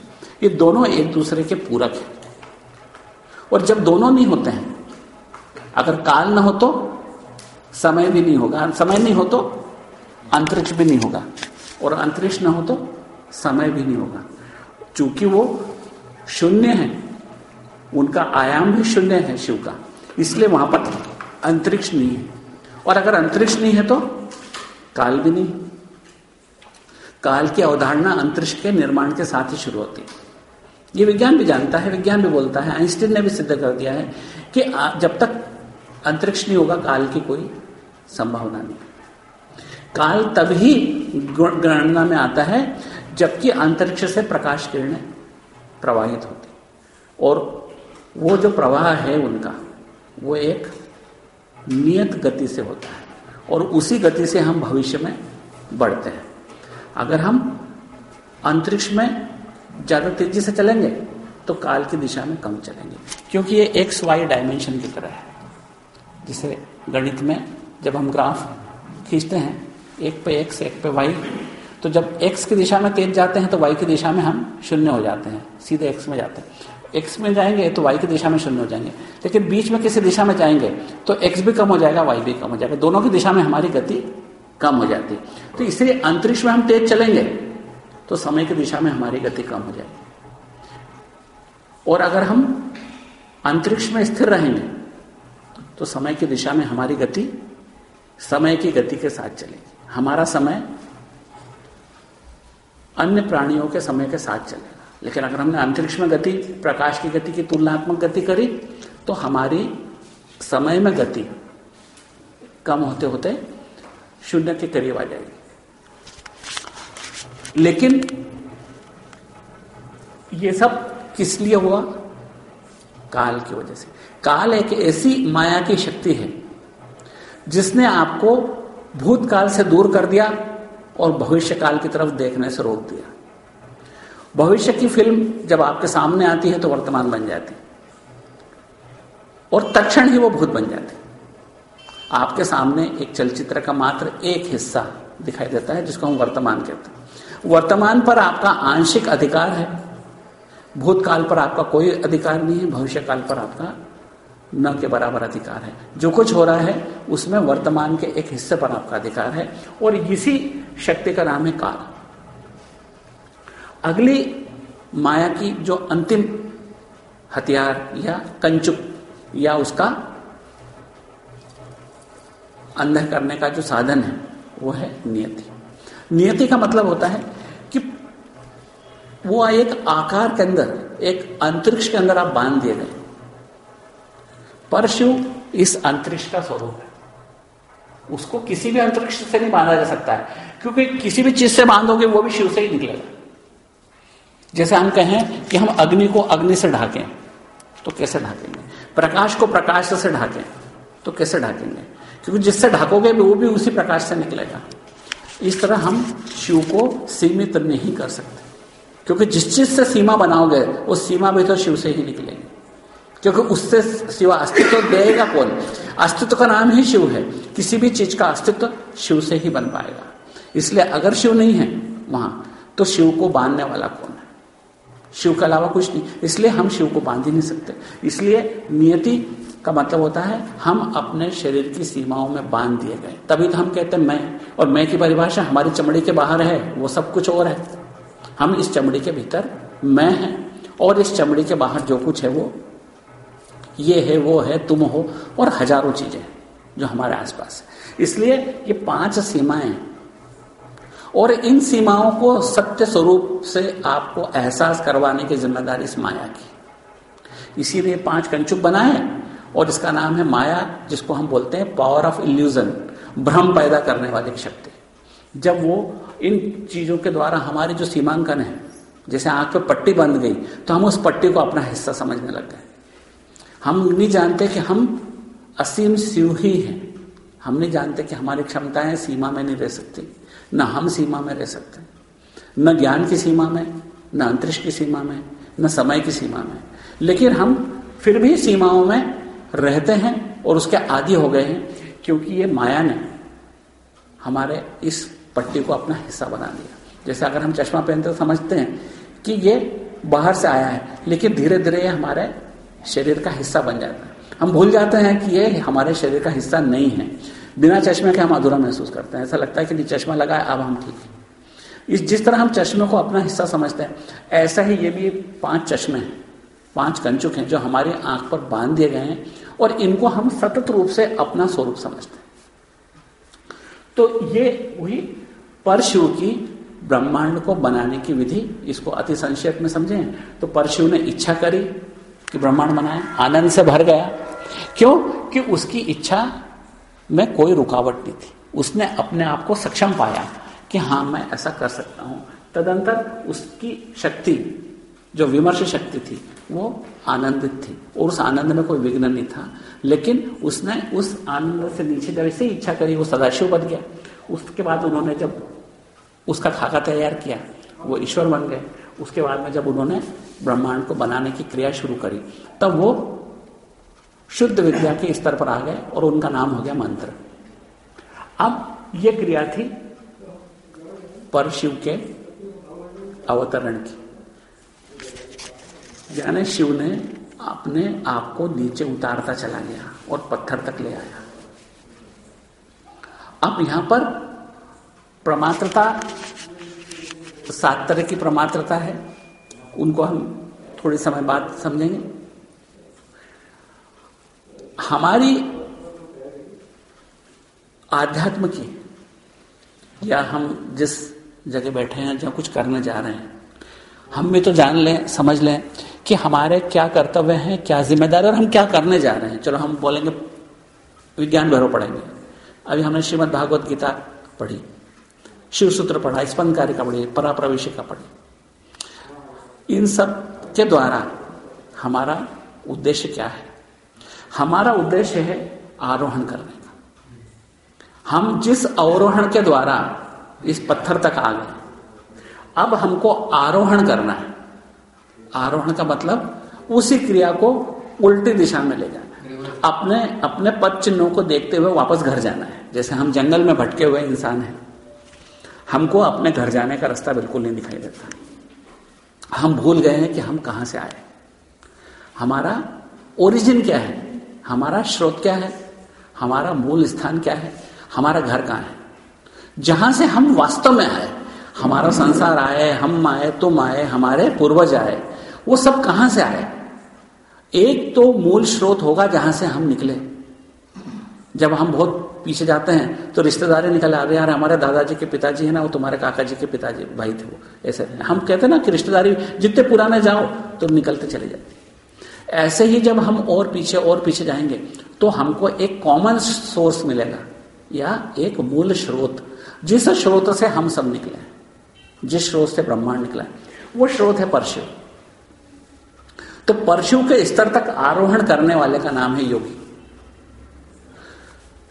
ये दोनों एक दूसरे के पूरक हैं। और जब दोनों नहीं होते हैं, अगर काल ना हो तो समय भी नहीं होगा। समय नहीं हो तो अंतरिक्ष भी नहीं होगा। और अंतरिक्ष ना हो तो समय भी नहीं होगा। चूँकि वो शून्य है उनका आयाम भी शून्य है शिव का। इसलिए वहाँ पर अंतरिक्ष नहीं है। और अगर अंतरिक्ष नहीं है तो काल भी नहीं। काल की अवधारणा अंतरिक्ष के निर्माण के साथ ही शुरू होती है। ये विज्ञान भी जानता है, विज्ञान भी बोलता है। आइंस्टीन ने भी सिद्ध कर दिया है कि जब तक अंतरिक्ष नहीं होगा, काल की कोई संभावना नहीं। काल तभी गणना में आता है जबकि अंतरिक्ष से प्रकाश किरणें प्रवाहित होती। और वो जो प्रवाह है उनका, वो एक नियत गति से होता है और उसी गति से हम भविष्य में बढ़ते हैं। अगर हम अंतरिक्ष में ज़्यादा तेज़ी से चलेंगे तो काल की दिशा में कम चलेंगे। क्योंकि ये एक्स वाई डायमेंशन की तरह है। जिसे गणित में जब हम ग्राफ खींचते हैं, एक पे एक्स एक पे वाई तो जब एक्स की दिशा में तेज जाते हैं तो वाई की दिशा में हम शून्य हो जाते हैं, सीधे एक्स में जाते हैं। एक्स में जाएँगे तो वाई की दिशा में शून्य हो जाएँगे। लेकिन बीच में किसी दिशा में जाएँगे तो एक्स भी कम हो जाएगा वाई भी कम हो जाएगा। दोनों की दिशा में हमारी गति कम हो जाती। तो इसलिए अंतरिक्ष में हम तेज चलेंगे तो समय की दिशा में हमारी गति कम हो जाएगी। और अगर हम अंतरिक्ष में स्थिर रहेंगे तो समय की दिशा में हमारी गति, समय की गति के साथ चलेगी। हमारा समय अन्य प्राणियों के समय के साथ चलेगा। लेकिन अगर हमने अंतरिक्ष में गति, प्रकाश की गति की तुलनात्मक गति करी तो हमारी समय में गति कम होते होते शून्य के करीब आ जाएगी। लेकिन ये सब किस लिए हुआ? काल की वजह से। काल एक ऐसी माया की शक्ति है, जिसने आपको भूतकाल से दूर कर दिया और भविष्य काल की तरफ़ देखने से रोक दिया। भविष्य की फ़िल्म जब आपके सामने आती है तो वर्तमान बन जाती और तक्षण ही वो भूत बन जाती आपके सामने एक चलचित्र का मात्र एक हिस्सा दिखाई देता है, जिसको हम वर्तमान कहते हैं। वर्तमान पर आपका आंशिक अधिकार है। भूतकाल पर आपका कोई अधिकार नहीं है भविष्य काल पर आपका न के बराबर अधिकार है। जो कुछ हो रहा है, उसमें वर्तमान के एक हिस्से पर आपका अधिकार है। और इसी शक्ति का नाम है काल। अगली माया की जो अंतिम हथियार या कंचुक या उसका अंधे करने का जो साधन है, वो है नियति। नियति का मतलब होता है कि वो एक आकार के अंदर, एक अंतरिक्ष के अंदर आप बाँध दिए गए। परशु इस अंतरिक्ष का स्वरूप है। उसको किसी भी अंतरिक्ष से नहीं बांधा जा सकता है, क्योंकि किसी भी चीज़ से बांधोगे, वो भी शिव से ही निकलेगा। जैसे हम कहें कि हम अग्नि को अग्नि से ढाकें तो कैसे ढाकेंगे? प्रकाश को प्रकाश से ढाकें तो कैसे ढाकेंगे? क्योंकि जिससे ढाकोगे वो भी उसी प्रकाश से निकलेगा। इस तरह हम शिव को सीमित नहीं कर सकते। क्योंकि जिस चीज़ से सीमा बनाओगे, उस सीमा भी तो शिव से ही निकलेगी। क्योंकि उससे सिवा अस्तित्व देगा कौन? अस्तित्व का नाम ही शिव है। किसी भी चीज़ का अस्तित्व शिव से ही बन पाएगा। इसलिए अगर शिव नहीं है वहाँ तो शिव को बांधने वाला कौन है? शिव के अलावा कुछ नहीं। इसलिए हम शिव को बाँध ही नहीं सकते। इसलिए नियति का मतलब होता है, हम अपने शरीर की सीमाओं में बाँध दिए गए। तभी तो हम कहते हैं, मैं और मैं की परिभाषा, हमारी चमड़ी के बाहर है, वो सब कुछ और है। हम इस चमड़ी के भीतर मैं है और इस चमड़ी के बाहर जो कुछ है वो, ये है, वो है, तुम हो, और हज़ारों चीज़ें जो हमारे आसपास है। इसलिए ये पाँच सीमाएँ और इन सीमाओं को सत्य स्वरूप से आपको एहसास करवाने की ज़िम्मेदारी इस माया की इसीलिए पाँच कंचुक बनाए और इसका नाम है माया, जिसको हम बोलते हैं पावर ऑफ़ इल्यूजन भ्रम पैदा करने वाली शक्ति। जब वो इन चीज़ों के द्वारा हमारी जो सीमांकन है, जैसे आँख पे पट्टी बंध गई तो हम उस पट्टी को अपना हिस्सा समझने लग गए। हम नहीं जानते कि हम असीम शिव ही हैं। हम नहीं जानते कि हमारी क्षमताएँ सीमा में नहीं रह सकती। न हम सीमा में रह सकते न ज्ञान की सीमा में, न अंतरिक्ष की सीमा में, न समय की सीमा में। लेकिन हम फिर भी सीमाओं में रहते हैं और उसके आदि हो गए हैं, क्योंकि ये माया ने हमारे इस पट्टी को अपना हिस्सा बना दिया। जैसे अगर हम चश्मा पहनते तो समझते हैं कि ये बाहर से आया है, लेकिन धीरे धीरे ये हमारे शरीर का हिस्सा बन जाता है। हम भूल जाते हैं कि ये हमारे शरीर का हिस्सा नहीं है। बिना चश्मे के हम अधूरा महसूस करते हैं। ऐसा लगता है कि नहीं, चश्मा लगा है, अब हम ठीक है। इस, जिस तरह हम चश्मे को अपना हिस्सा समझते हैं, ऐसा ही ये भी पाँच चश्मे हैं, पाँच कंचुक हैं जो हमारी आँख पर बाँध दिए गए हैं और इनको हम सतत रूप से अपना स्वरूप समझते हैं। तो ये वही परशु की ब्रह्मांड को बनाने की विधि। इसको अति संक्षेप में समझें। तो परशु ने इच्छा करी कि ब्रह्मांड बनाए, आनंद से भर गया। क्यों? कि उसकी इच्छा में कोई रुकावट नहीं थी। उसने अपने आप को सक्षम पाया कि हाँ मैं ऐसा कर सकता हूँ। तदंतर उसकी शक्ति, जो विमर्श शक्ति थी, वो आनंदित थी। और उस आनंद में कोई विघ्न नहीं था। लेकिन उसने उस आनंद से नीचे जब ऐसे इच्छा करी, वो सदाशिव बन गया। उसके बाद उन्होंने जब उसका खाका तैयार किया, वो ईश्वर बन गए। उसके बाद में जब उन्होंने ब्रह्मांड को बनाने की क्रिया शुरू करी, तब वो शुद्ध विद्या के स्तर पर आ गए और उनका नाम हो गया मंत्र। अब यह क्रिया थी परशिव के अवतरण की। यानी शिव ने अपने आप को नीचे उतारता चला गया और पत्थर तक ले आया। अब यहाँ पर प्रमात्रता सात तरह की प्रमात्रता है। उनको हम थोड़े समय बाद समझेंगे। हमारी आध्यात्म की, या हम जिस जगह बैठे हैं, जहाँ कुछ करने जा रहे हैं, हम भी तो जान लें, समझ लें कि हमारे क्या कर्तव्य हैं, क्या ज़िम्मेदारी और हम क्या करने जा रहे हैं। चलो, हम बोलेंगे, विज्ञान भैरव पढ़ेंगे अभी हमने श्रीमद भागवत गीता पढ़ी, शिव सूत्र पढ़ा स्पंद का पढ़ी पराप्रवेशिका पढ़ी। इन सब के द्वारा हमारा उद्देश्य क्या है? हमारा उद्देश्य है आरोहण करने का। हम जिस अवरोहण के द्वारा इस पत्थर तक आ गए, अब हमको आरोहण करना है। आरोहण का मतलब उसी क्रिया को उल्टी दिशा में ले जाना अपने अपने पद चिन्हों को देखते हुए वापस घर जाना है। जैसे हम जंगल में भटके हुए इंसान हैं, हमको अपने घर जाने का रास्ता बिल्कुल नहीं दिखाई देता। हम भूल गए हैं कि हम कहाँ से आए। हमारा ओरिजिन क्या है? हमारा स्रोत क्या है? हमारा मूल स्थान क्या है? हमारा घर कहाँ है? जहाँ से हम वास्तव में आए, हमारा संसार आए, हम आए, तुम आए, हमारे पूर्वज आए, वो सब कहाँ से आए? एक तो मूल स्रोत होगा जहाँ से हम निकले। जब हम बहुत पीछे जाते हैं तो रिश्तेदारी निकल आ रहे यार हमारे दादाजी के पिताजी है ना, वो तुम्हारे काका जी के पिताजी भाई थे वो, ऐसे। हम कहते ना कि रिश्तेदारी जितने पुराने जाओ तो निकलते चले जाते। ऐसे ही जब हम और पीछे और पीछे जाएँगे तो हमको एक कॉमन सोर्स मिलेगा, या एक मूल स्रोत, जिस स्रोत से हम सब निकले जिस स्रोत से ब्रह्मांड निकला वो स्रोत है परशु। तो परशु के स्तर तक आरोहण करने वाले का नाम है योगी।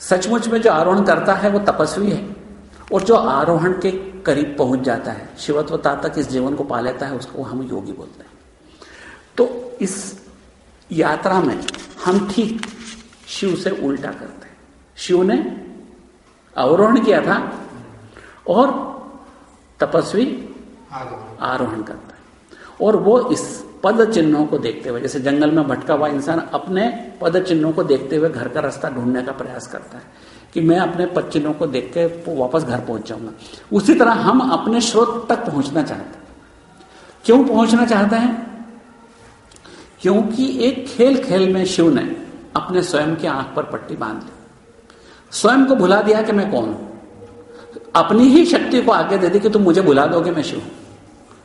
सचमुच में जो आरोहण करता है, वो तपस्वी है, और जो आरोहण के करीब पहुँच जाता है शिवत्वता तक इस जीवन को पा लेता है, उसको हम योगी बोलते हैं। तो इस यात्रा में हम ठीक शिव से उल्टा करते हैं। शिव ने अवरोहण किया था और तपस्वी आरोहण करता है। और वो इस पद चिन्हों को देखते हुए, जैसे जंगल में भटका हुआ इंसान अपने पद चिन्हों को देखते हुए घर का रास्ता ढूँढने का प्रयास करता है कि मैं अपने पद चिन्हों को देख के वापस घर पहुँच जाऊँगा उसी तरह हम अपने स्रोत तक पहुँचना चाहते हैं। क्यों पहुँचना चाहते हैं? क्योंकि एक खेल खेल में शिव ने अपने स्वयं के आँख पर पट्टी बाँध ली। स्वयं को भुला दिया कि मैं कौन हूँ? अपनी ही शक्ति को आगे दे दी कि तुम मुझे भुला दोगे, मैं शिव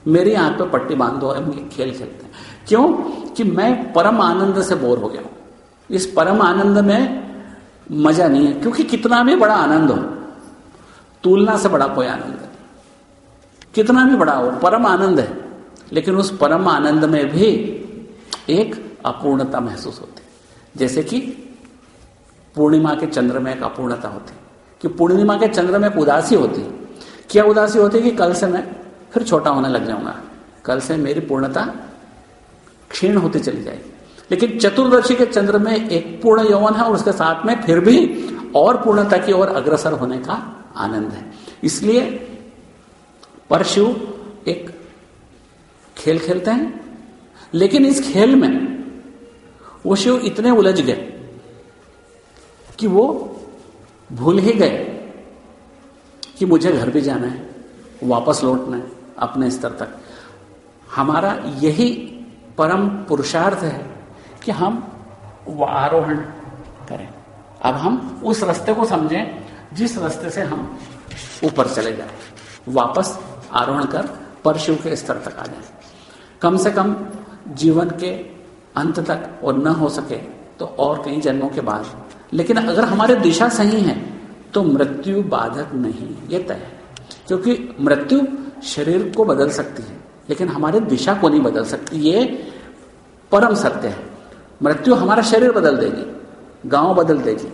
मेरी आँख पर पट्टी बाँध दो हम खेल खेलते हैं। क्यों? कि मैं परम आनंद से बोर हो गया हूँ। इस परम आनंद में मज़ा नहीं है, क्योंकि कितना भी बड़ा आनंद हो, तुलना से बड़ा कोई आनंद नहीं। कितना भी बड़ा हो, परम आनंद है, लेकिन उस परम आनंद में भी एक अपूर्णता महसूस होती जैसे कि पूर्णिमा के चंद्र में एक अपूर्णता होती कि पूर्णिमा के चंद्र में एक उदासी होती क्या उदासी होती कि कल से मैं फिर छोटा होने लग जाऊँगा। कल से मेरी पूर्णता क्षीण होती चली जाएगी। लेकिन चतुर्दशी के चंद्र में एक पूर्ण यौवन है और उसके साथ में फिर भी और पूर्णता की ओर अग्रसर होने का आनंद है। इसलिए परशु एक खेल खेलते हैं लेकिन इस खेल में वो शिव इतने उलझ गए कि वो भूल ही गए कि मुझे घर भी जाना है, वापस लौटना है अपने स्तर तक। हमारा यही परम पुरुषार्थ है कि हम आरोहण करें। अब हम उस रास्ते को समझें जिस रास्ते से हम ऊपर चले जाए, वापस आरोहण कर परशु के स्तर तक आ जाए। कम से कम जीवन के अंत तक और न हो सके तो और कई जन्मों के बाद। लेकिन अगर हमारे दिशा सही है तो मृत्यु बाधक नहीं ये तय है। क्योंकि मृत्यु शरीर को बदल सकती है, लेकिन हमारे दिशा को नहीं बदल सकती, ये परम सत्य है। मृत्यु हमारा शरीर बदल देगी, गाँव बदल देगी,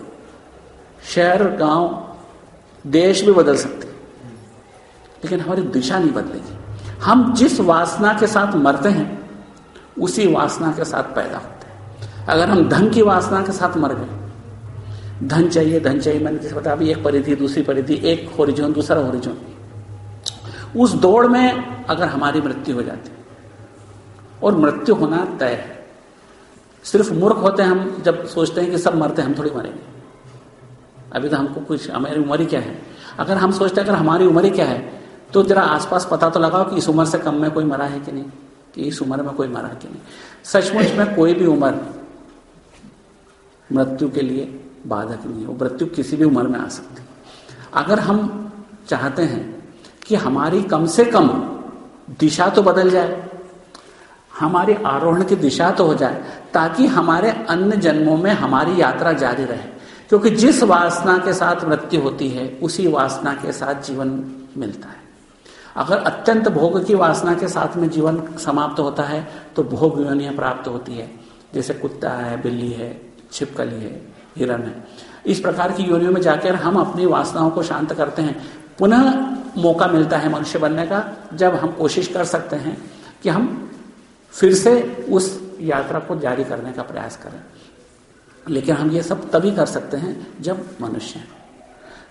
शहर, गाँव, देश भी बदल सकते लेकिन हमारी दिशा नहीं बदलेगी। हम जिस वासना के साथ मरते हैं उसी वासना के साथ पैदा होते हैं। अगर हम धन की वासना के साथ मर गए, धन चाहिए धन चाहिए, मैंने जैसे बताया, अभी एक परिधि, दूसरी परिधि, एक होरिजोन दूसरा होरिजोन उस दौड़ में अगर हमारी मृत्यु हो जाती, और मृत्यु होना तय है। सिर्फ़ मूर्ख होते हैं हम, जब सोचते हैं कि सब मरते हैं, हम थोड़ी मरेंगे। अभी तो हमको कुछ, हमारी उम्र ही क्या है? अगर हम सोचते हैं, अगर हमारी उम्र ही क्या है तो जरा आसपास पता तो लगाओ कि इस उम्र से कम में कोई मरा है कि नहीं। कि इस उम्र में कोई मरा कि नहीं। सचमुच में कोई भी उम्र मृत्यु के लिए बाधक नहीं है, वो मृत्यु किसी भी उम्र में आ सकती है। अगर हम चाहते हैं कि हमारी कम से कम दिशा तो बदल जाए, हमारी आरोहण की दिशा तो हो जाए, ताकि हमारे अन्य जन्मों में हमारी यात्रा जारी रहे, क्योंकि जिस वासना के साथ मृत्यु होती है, उसी वासना के साथ जीवन मिलता है। अगर अत्यंत भोग की वासना के साथ में जीवन समाप्त होता है तो भोग योनियाँ प्राप्त होती है। जैसे कुत्ता है, बिल्ली है, छिपकली है, हिरन है। इस प्रकार की योनियों में जाकर हम अपनी वासनाओं को शांत करते हैं। पुनः मौका मिलता है मनुष्य बनने का, जब हम कोशिश कर सकते हैं कि हम फिर से उस यात्रा को जारी करने का प्रयास करें। लेकिन हम ये सब तभी कर सकते हैं जब मनुष्य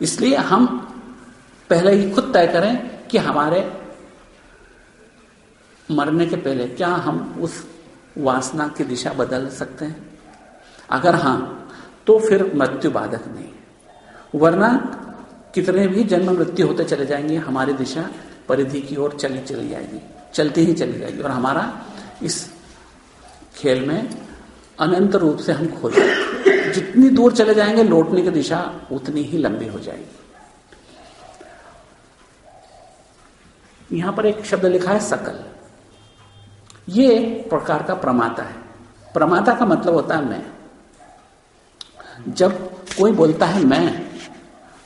इसलिए हम पहले ही खुद तय करें कि हमारे मरने के पहले क्या हम उस वासना की दिशा बदल सकते हैं? अगर हाँ तो फिर मृत्यु बाधक नहीं। वरना कितने भी जन्म मृत्यु होते चले जाएँगे, हमारी दिशा परिधि की ओर चली चली जाएगी, चलती ही चली जाएगी। और हमारा इस खेल में अनंत रूप से हम खो जाएँगे जितनी दूर चले जाएँगे, लौटने की दिशा उतनी ही लंबी हो जाएगी। यहाँ पर एक शब्द लिखा है सकल। ये प्रकार का प्रमाता है। प्रमाता का मतलब होता है मैं। जब कोई बोलता है मैं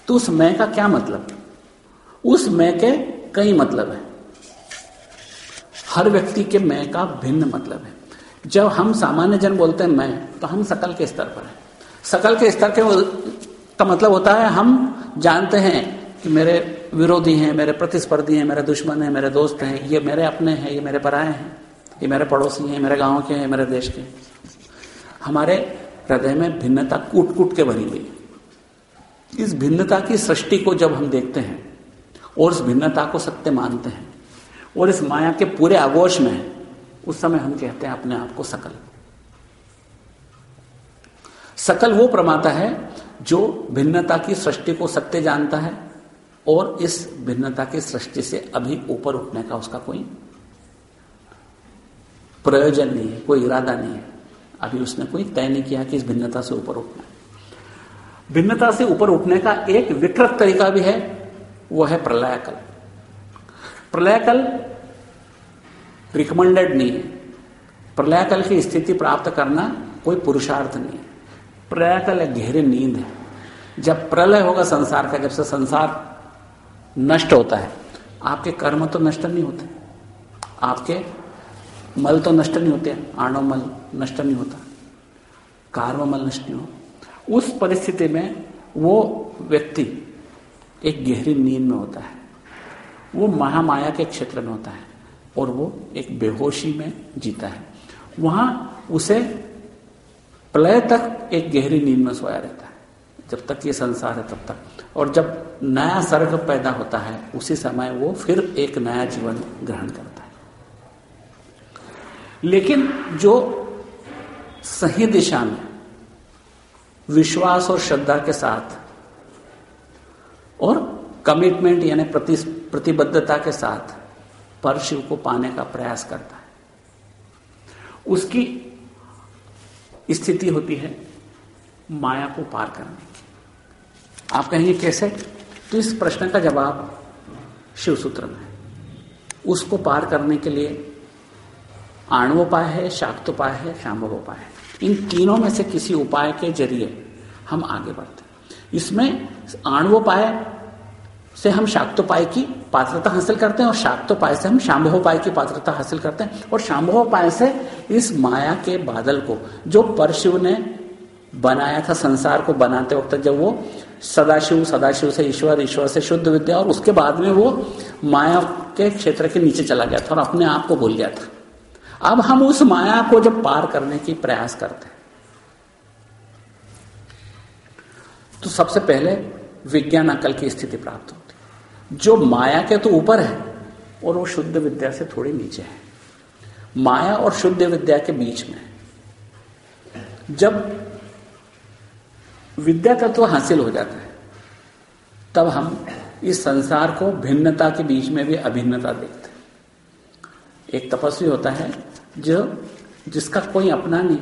तो उस मैं का क्या मतलब? उस मैं के कई मतलब है। हर व्यक्ति के मैं का भिन्न मतलब है। जब हम सामान्य जन बोलते हैं मैं तो हम सकल के स्तर पर हैं। सकल के स्तर के का मतलब होता है हम जानते हैं कि मेरे विरोधी हैं, मेरे प्रतिस्पर्धी हैं, मेरे दुश्मन हैं, मेरे दोस्त हैं, ये मेरे अपने हैं, ये मेरे पराए हैं, ये मेरे पड़ोसी हैं मेरे गाँव के हैं मेरे देश के हमारे हृदय में भिन्नता कूट कूट के भरी हुई इस भिन्नता की सृष्टि को जब हम देखते हैं, और इस भिन्नता को सत्य मानते हैं, और इस माया के पूरे आगोश में उस समय हम कहते हैं अपने आप को सकल। सकल वो प्रमाता है जो भिन्नता की सृष्टि को सत्य जानता है और इस भिन्नता की सृष्टि से अभी ऊपर उठने का उसका कोई प्रयोजन नहीं है, कोई इरादा नहीं है। अभी उसने कोई तय नहीं किया कि इस भिन्नता से ऊपर उठना है। भिन्नता से ऊपर उठने का एक विकृत तरीका भी है, वो है प्रलयकल। प्रलयकल रिकमेंडेड नहीं है। प्रलयकल की स्थिति प्राप्त करना कोई पुरुषार्थ नहीं है। प्रलयकल एक गहरी नींद है। जब प्रलय होगा संसार का, जब से संसार नष्ट होता है। आपके कर्म तो नष्ट नहीं होते। आपके मल तो नष्ट नहीं होते, आणव मल नष्ट नहीं होता। कार्म मल नष्ट नहीं हो उस परिस्थिति में वो व्यक्ति एक गहरी नींद में होता है। वो महामाया के क्षेत्र में होता है और वो एक बेहोशी में जीता है। वहाँ उसे प्रलय तक एक गहरी नींद में सोया रहता है। जब तक ये संसार है, तब तक। और जब नया सर्ग पैदा होता है, उसी समय वो फिर एक नया जीवन ग्रहण करता है। लेकिन जो सही दिशा में विश्वास और श्रद्धा के साथ और कमिटमेंट यानी प्रति, प्रतिबद्धता के साथ परशिव को पाने का प्रयास करता है, उसकी स्थिति होती है माया को पार करने आप कहेंगे, कैसे? तो इस प्रश्न का जवाब शिव सूत्र में उसको पार करने के लिए आणवोपाय है, शाक्तोपाय है, शाम्भवोपाय है। इन तीनों में से किसी उपाय के ज़रिए हम आगे बढ़ते हैं। इसमें आणवोपाय से हम शाक्तोपाय की पात्रता हासिल करते हैं और शाक्तोपाय से हम शाम्भवोपाय की पात्रता हासिल करते हैं। और शाम्भवोपाय से इस माया के बादल को, जो परशिव ने बनाया था, संसार को बनाते वक्त जब वो सदाशिव सदाशिव से ईश्वर ईश्वर से शुद्ध विद्या, और उसके बाद में वो माया के क्षेत्र के नीचे चला गया था और अपने आप को भूल गया था। अब हम उस माया को जब पार करने की प्रयास करते हैं तो सबसे पहले विज्ञान अकल की स्थिति प्राप्त होती जो माया के तो ऊपर है, और वो शुद्ध विद्या से थोड़ी नीचे है। माया और शुद्ध विद्या के बीच में, जब विद्या तत्व तो हासिल हो जाता है। तब हम इस संसार को भिन्नता के बीच में भी अभिन्नता देखते हैं। एक तपस्वी होता है जो जिसका कोई अपना नहीं,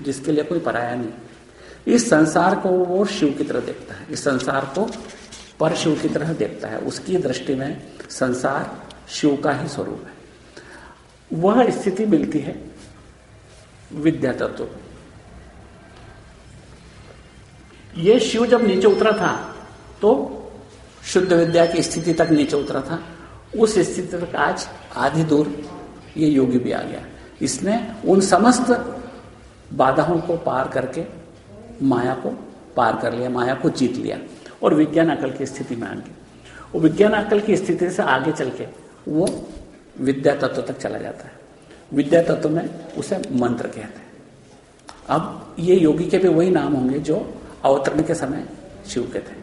जिसके लिए कोई पराया नहीं। इस संसार को वो शिव की तरह देखता है। इस संसार को पर शिव की तरह देखता है। उसकी दृष्टि में संसार शिव का ही स्वरूप है। वह स्थिति मिलती है विद्या तत्व ये शिव जब नीचे उतरा था तो शुद्ध विद्या की स्थिति तक नीचे उतरा था। उस स्थिति तक आज आधी दूर ये योगी भी आ गया। इसने उन समस्त बाधाओं को पार करके, माया को पार कर लिया, माया को जीत लिया और विज्ञान अकल की स्थिति में आ गया। वो विज्ञान अकल की स्थिति से आगे चल के वो विद्या तत्व तक चला जाता है। विद्या तत्व में उसे मंत्र कहते हैं। अब ये योगी के भी वही नाम होंगे जो अवतरण के समय शिव के थे।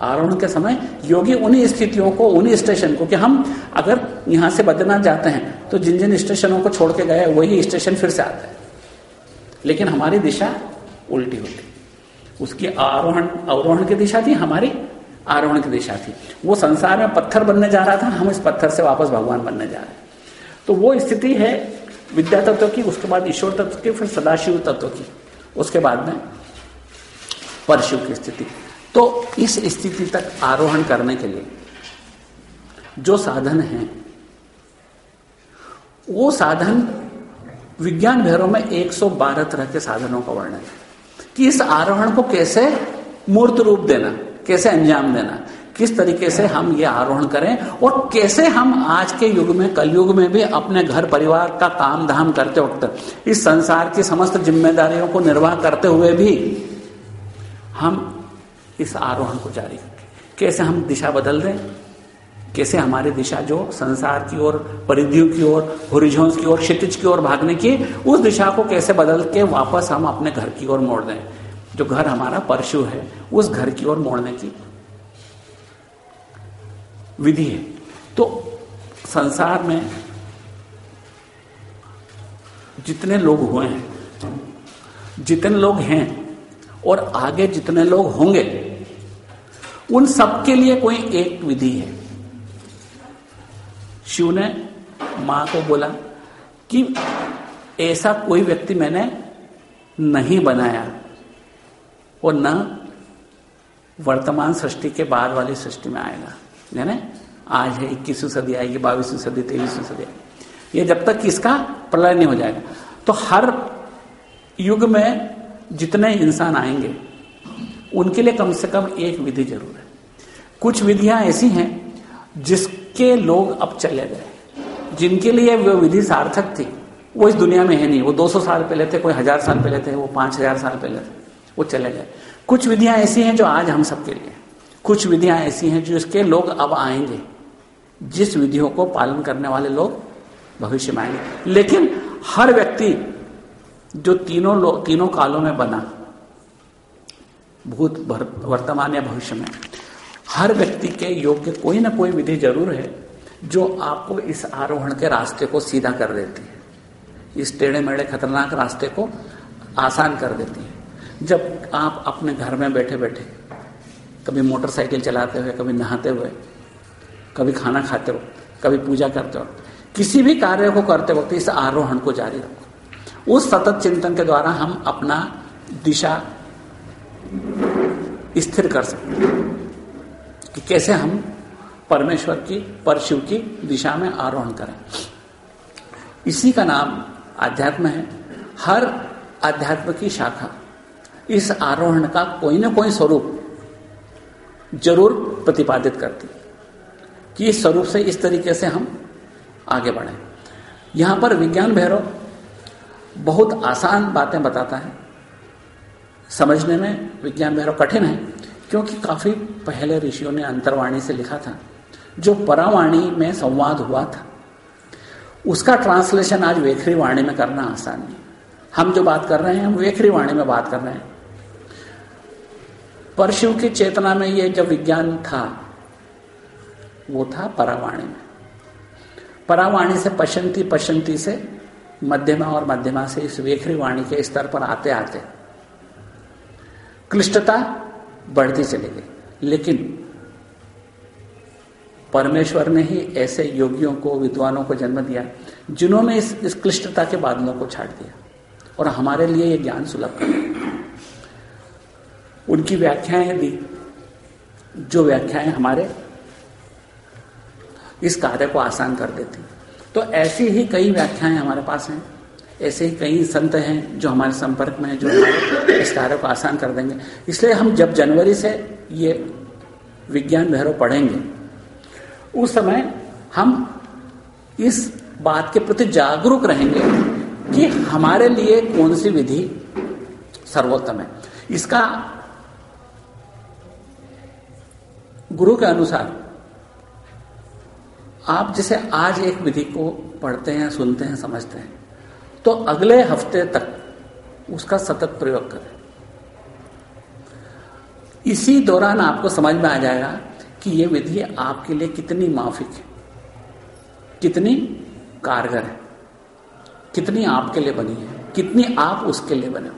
आरोहण के समय योगी उन्हीं स्थितियों को, उन्हीं स्टेशन को कि हम अगर यहाँ से बद्रीनाथ जाते हैं तो जिन जिन स्टेशनों को छोड़ के गए, वही स्टेशन फिर से आते हैं। लेकिन हमारी दिशा उल्टी होती उसकी आरोहण, अवरोहण की दिशा थी, हमारी आरोहण की दिशा थी। वो संसार में पत्थर बनने जा रहा था, हम इस पत्थर से वापस भगवान बनने जा रहे हैं। तो वो स्थिति है विद्या तत्व की, उसके बाद ईश्वर तत्व की, फिर सदाशिव तत्व की। उसके बाद में परशिव की स्थिति। तो इस स्थिति तक आरोहण करने के लिए जो साधन है, वो साधन विज्ञान भैरव में 112 तरह के साधनों का वर्णन है। कि इस आरोहण को कैसे मूर्त रूप देना, कैसे अंजाम देना, किस तरीके से हम ये आरोहण करें और कैसे हम आज के युग में, कलयुग में भी अपने घर परिवार का काम धाम करते वक्त इस संसार की समस्त जिम्मेदारियों को निर्वाह करते हुए भी हम इस आरोहण को जारी रखें। कैसे हम दिशा बदल दें कैसे हमारी दिशा जो संसार की ओर, परिधियों की ओर होरिजोन्स की ओर, क्षितिज की ओर भागने की, उस दिशा को कैसे बदल के वापस हम अपने घर की ओर मोड़ दें? जो घर हमारा परशु है, उस घर की ओर मोड़ने की विधि है। तो संसार में जितने लोग हुए हैं, जितने लोग हैं और आगे जितने लोग होंगे, उन सबके लिए कोई एक विधि है। शिव ने माँ को बोला कि ऐसा कोई व्यक्ति मैंने नहीं बनाया और न वर्तमान सृष्टि के बाद वाली सृष्टि में आएगा। यानी आज है, इक्कीसवीं सदी आएगी, बाईसवीं सदी, तेईसवीं सदी आएगी। ये जब तक इसका प्रलय नहीं हो जाएगा। तो हर युग में जितने इंसान आएँगे, उनके लिए कम से कम एक विधि ज़रूर है। कुछ विधियाँ ऐसी हैं जिसके लोग अब चले गए। जिनके लिए वो विधि सार्थक थी, वो इस दुनिया में है नहीं। वो 200 साल पहले थे, कोई हज़ार साल पहले थे, वो पाँच हज़ार साल पहले थे, वो चले गए। कुछ विधियाँ ऐसी हैं जो आज हम सबके लिए। कुछ विधियाँ ऐसी हैं जो इसके लोग अब आएँगे, जिस विधियों को पालन करने वाले लोग भविष्य में आएँगे लेकिन हर व्यक्ति जो तीनों तीनों कालों में बना, भूत वर्तमान या भविष्य में, हर व्यक्ति के योग्य कोई ना कोई विधि ज़रूर है, जो आपको इस आरोहण के रास्ते को सीधा कर देती है। इस टेढ़े मेढ़े खतरनाक रास्ते को आसान कर देती है। जब आप अपने घर में बैठे बैठे कभी मोटरसाइकिल चलाते हुए, कभी नहाते हुए, कभी खाना खाते हो कभी पूजा करते हो किसी भी कार्य को करते वक्त इस आरोहण को जारी रखो। उस सतत चिंतन के द्वारा हम अपना दिशा स्थिर कर सकते हैं कि कैसे हम परमेश्वर की परशिव की दिशा में आरोहण करें। इसी का नाम आध्यात्म है। हर अध्यात्म की शाखा, इस आरोहण का कोई ना कोई स्वरूप ज़रूर प्रतिपादित करती कि इस स्वरूप से इस तरीके से हम आगे बढ़े। यहाँ पर विज्ञान भैरव बहुत आसान बातें बताता है। समझने में विज्ञान भैरव कठिन है, क्योंकि काफ़ी पहले ऋषियों ने अंतरवाणी से लिखा था, जो परावाणी में संवाद हुआ था। उसका ट्रांसलेशन आज वेखरी वाणी में करना आसान नहीं हम जो बात कर रहे हैं, हम वेखरी वाणी में बात कर रहे हैं। परशु की चेतना में ये जब विज्ञान था, वो था परावाणी में। परावाणी से पशंती पशंती से मध्यमा और मध्यमा से इस वेखरी वाणी के स्तर पर आते आते क्लिष्टता बढ़ती चली गई। लेकिन परमेश्वर ने ही ऐसे योगियों को विद्वानों को जन्म दिया जिन्होंने इस, इस क्लिष्टता के बादलों को छाट दिया। और हमारे लिए ये ज्ञान सुलभ कर उनकी व्याख्याएँ दी जो व्याख्याएँ हमारे इस कार्य को आसान कर देती तो ऐसी ही कई व्याख्याएँ हमारे पास हैं। ऐसे ही कई संत हैं जो हमारे संपर्क में हैं, जो हमारे इस कार्य को आसान कर देंगे। इसलिए हम जब जनवरी से ये विज्ञान भैरव पढ़ेंगे, उस समय हम इस बात के प्रति जागरूक रहेंगे कि हमारे लिए कौन सी विधि सर्वोत्तम है। इसका गुरु के अनुसार आप जैसे आज एक विधि को पढ़ते हैं, सुनते हैं, समझते हैं तो अगले हफ़्ते तक उसका सतत प्रयोग करें। इसी दौरान आपको समझ में आ जाएगा कि यह विधि आपके लिए कितनी माफिक है, कितनी कारगर है, कितनी आपके लिए बनी है, कितनी आप उसके लिए बने हो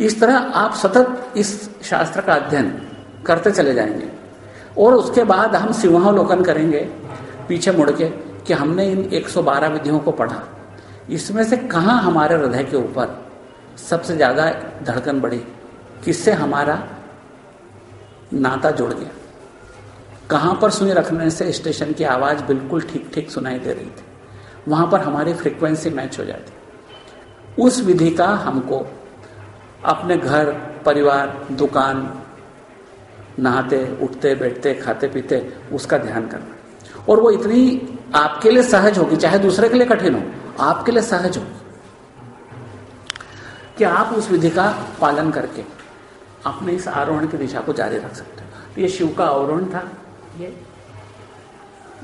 इस तरह आप सतत इस शास्त्र का अध्ययन करते चले जाएँगे और उसके बाद हम सिंहावलोकन करेंगे। पीछे मुड़ के कि हमने इन 112 विधियों को पढ़ा। इसमें से कहा हमारे हृदय के ऊपर सबसे ज़्यादा धड़कन बढ़ी? किससे हमारा नाता जुड़ गया? कहाँ पर सुनी रखने से स्टेशन की आवाज़ बिल्कुल ठीक ठीक सुनाई दे रही थी? वहाँ पर हमारी फ्रिक्वेंसी मैच हो जाती। उस विधि का हमको अपने घर, परिवार, दुकान, नहाते, उठते, बैठते खाते पीते उसका ध्यान करना। और वो इतनी आपके लिए सहज होगी, चाहे दूसरे के लिए कठिन हो, आपके लिए सहज होगी कि आप उस विधि का पालन करके अपने इस आरोहण की दिशा को जारी रख सकते हो। तो ये शिव का अवरोहण था, ये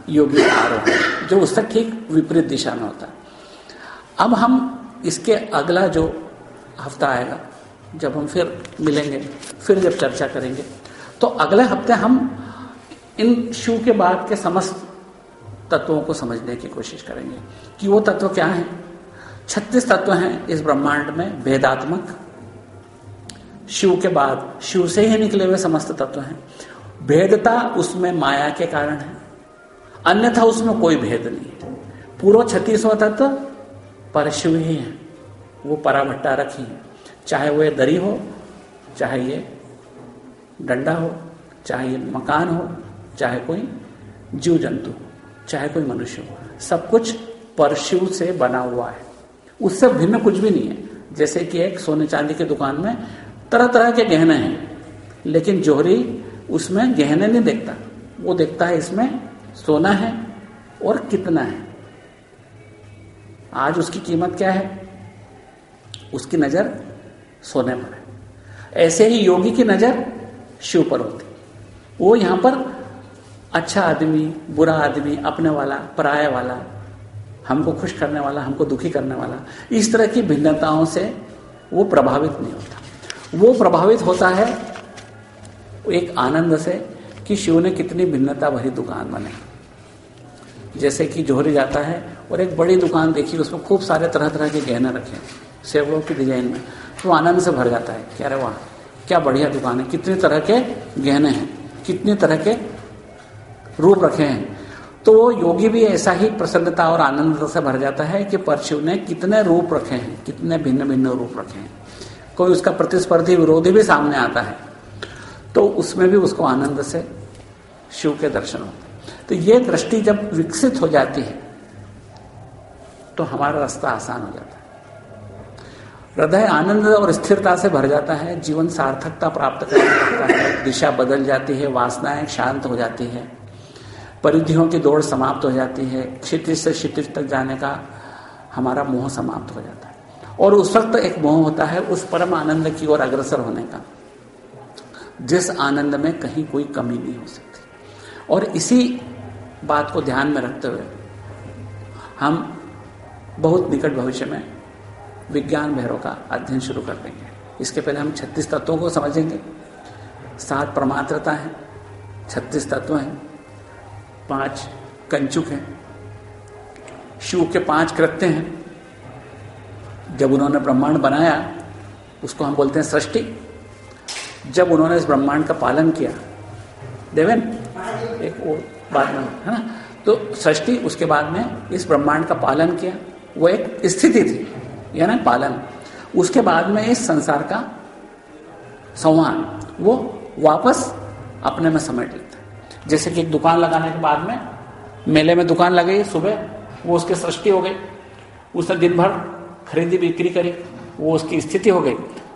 योगी का आरोहण, जो उससे ठीक विपरीत दिशा में होता अब हम इसके अगला जो हफ़्ता आएगा, जब हम फिर मिलेंगे, फिर जब चर्चा करेंगे तो अगले हफ़्ते हम इन शिव के बाद के समस्त तत्वों को समझने की कोशिश करेंगे कि वो तत्व क्या है? छत्तीस तत्व हैं इस ब्रह्मांड में भेदात्मक शिव के बाद, शिव से ही निकले हुए समस्त तत्व हैं। भेदता उसमें माया के कारण है। अन्यथा उसमें कोई भेद नहीं है। पूर्व छत्तीसवा तत्व पर शिव ही है। वो पराभट्टा रखी है। चाहे वो दरी हो, चाहे ये डंडा हो, चाहे ये मकान हो, चाहे कोई जीव जंतु हो। चाहे कोई मनुष्य हो, सब कुछ परशु से बना हुआ है। उससे भिन्न कुछ भी नहीं है। जैसे कि एक सोने चांदी की दुकान में तरह तरह के गहने हैं, लेकिन जोहरी उसमें गहने नहीं देखता। वो देखता है इसमें सोना है और कितना है। आज उसकी कीमत क्या है? उसकी नज़र सोने पर है। ऐसे ही योगी की नज़र शिव पर होती। वो यहाँ पर अच्छा आदमी, बुरा आदमी, अपने वाला, पराया वाला, हमको खुश करने वाला, हमको दुखी करने वाला, इस तरह की भिन्नताओं से वो प्रभावित नहीं होता। वो प्रभावित होता है एक आनंद से कि शिव ने कितनी भिन्नता भरी दुकान बनाई जैसे कि जोहरी जाता है और एक बड़ी दुकान देखी, उसमें खूब सारे तरह तरह के गहने रखे सेवड़ों की डिज़ाइन में। तो आनंद से भर जाता है क्या अरे वाह, क्या बढ़िया दुकान है, कितने तरह के गहने हैं, कितने तरह के रूप रखे हैं। तो योगी भी ऐसा ही प्रसन्नता और आनंद से भर जाता है कि परशु ने कितने रूप रखे हैं, कितने भिन्न भिन्न रूप रखे हैं। कोई उसका प्रतिस्पर्धी विरोधी भी सामने आता है तो उसमें भी उसको आनंद से शिव के दर्शन होते हैं। तो ये दृष्टि जब विकसित हो जाती है तो हमारा रास्ता आसान हो जाता है। हृदय आनंद और स्थिरता से भर जाता है, जीवन सार्थकता प्राप्त करने लगता है, दिशा बदल जाती है, वासनाएँ शांत हो जाती है। परिधियों की दौड़ समाप्त हो जाती है। क्षितिज से क्षितिज तक जाने का हमारा मोह समाप्त हो जाता है। और उस वक्त एक मोह होता है, उस परम आनंद की ओर अग्रसर होने का, जिस आनंद में कहीं कोई कमी नहीं हो सकती। और इसी बात को ध्यान में रखते हुए हम बहुत निकट भविष्य में विज्ञान भैरव का अध्ययन शुरू कर देंगे। इसके पहले हम छत्तीस तत्वों को समझेंगे। सात प्रमात्रता है, छत्तीस तत्व हैं पाँच कंचुक हैं। शिव के पाँच कृत्य हैं। जब उन्होंने ब्रह्मांड बनाया, उसको हम बोलते हैं सृष्टि। जब उन्होंने इस ब्रह्मांड का पालन किया, देवेन, एक वो बात में है ना? तो सृष्टि, उसके बाद में इस ब्रह्मांड का पालन किया। वो एक स्थिति थी या ना पालन। उसके बाद में इस संसार का संहार वो वापस अपने में समेट लेता जैसे कि एक दुकान लगाने के बाद में, मेले में दुकान लगी सुबह, वो उसकी सृष्टि हो गई। उसने दिन भर खरीदी, बिक्री करी, वो उसकी स्थिति हो गई।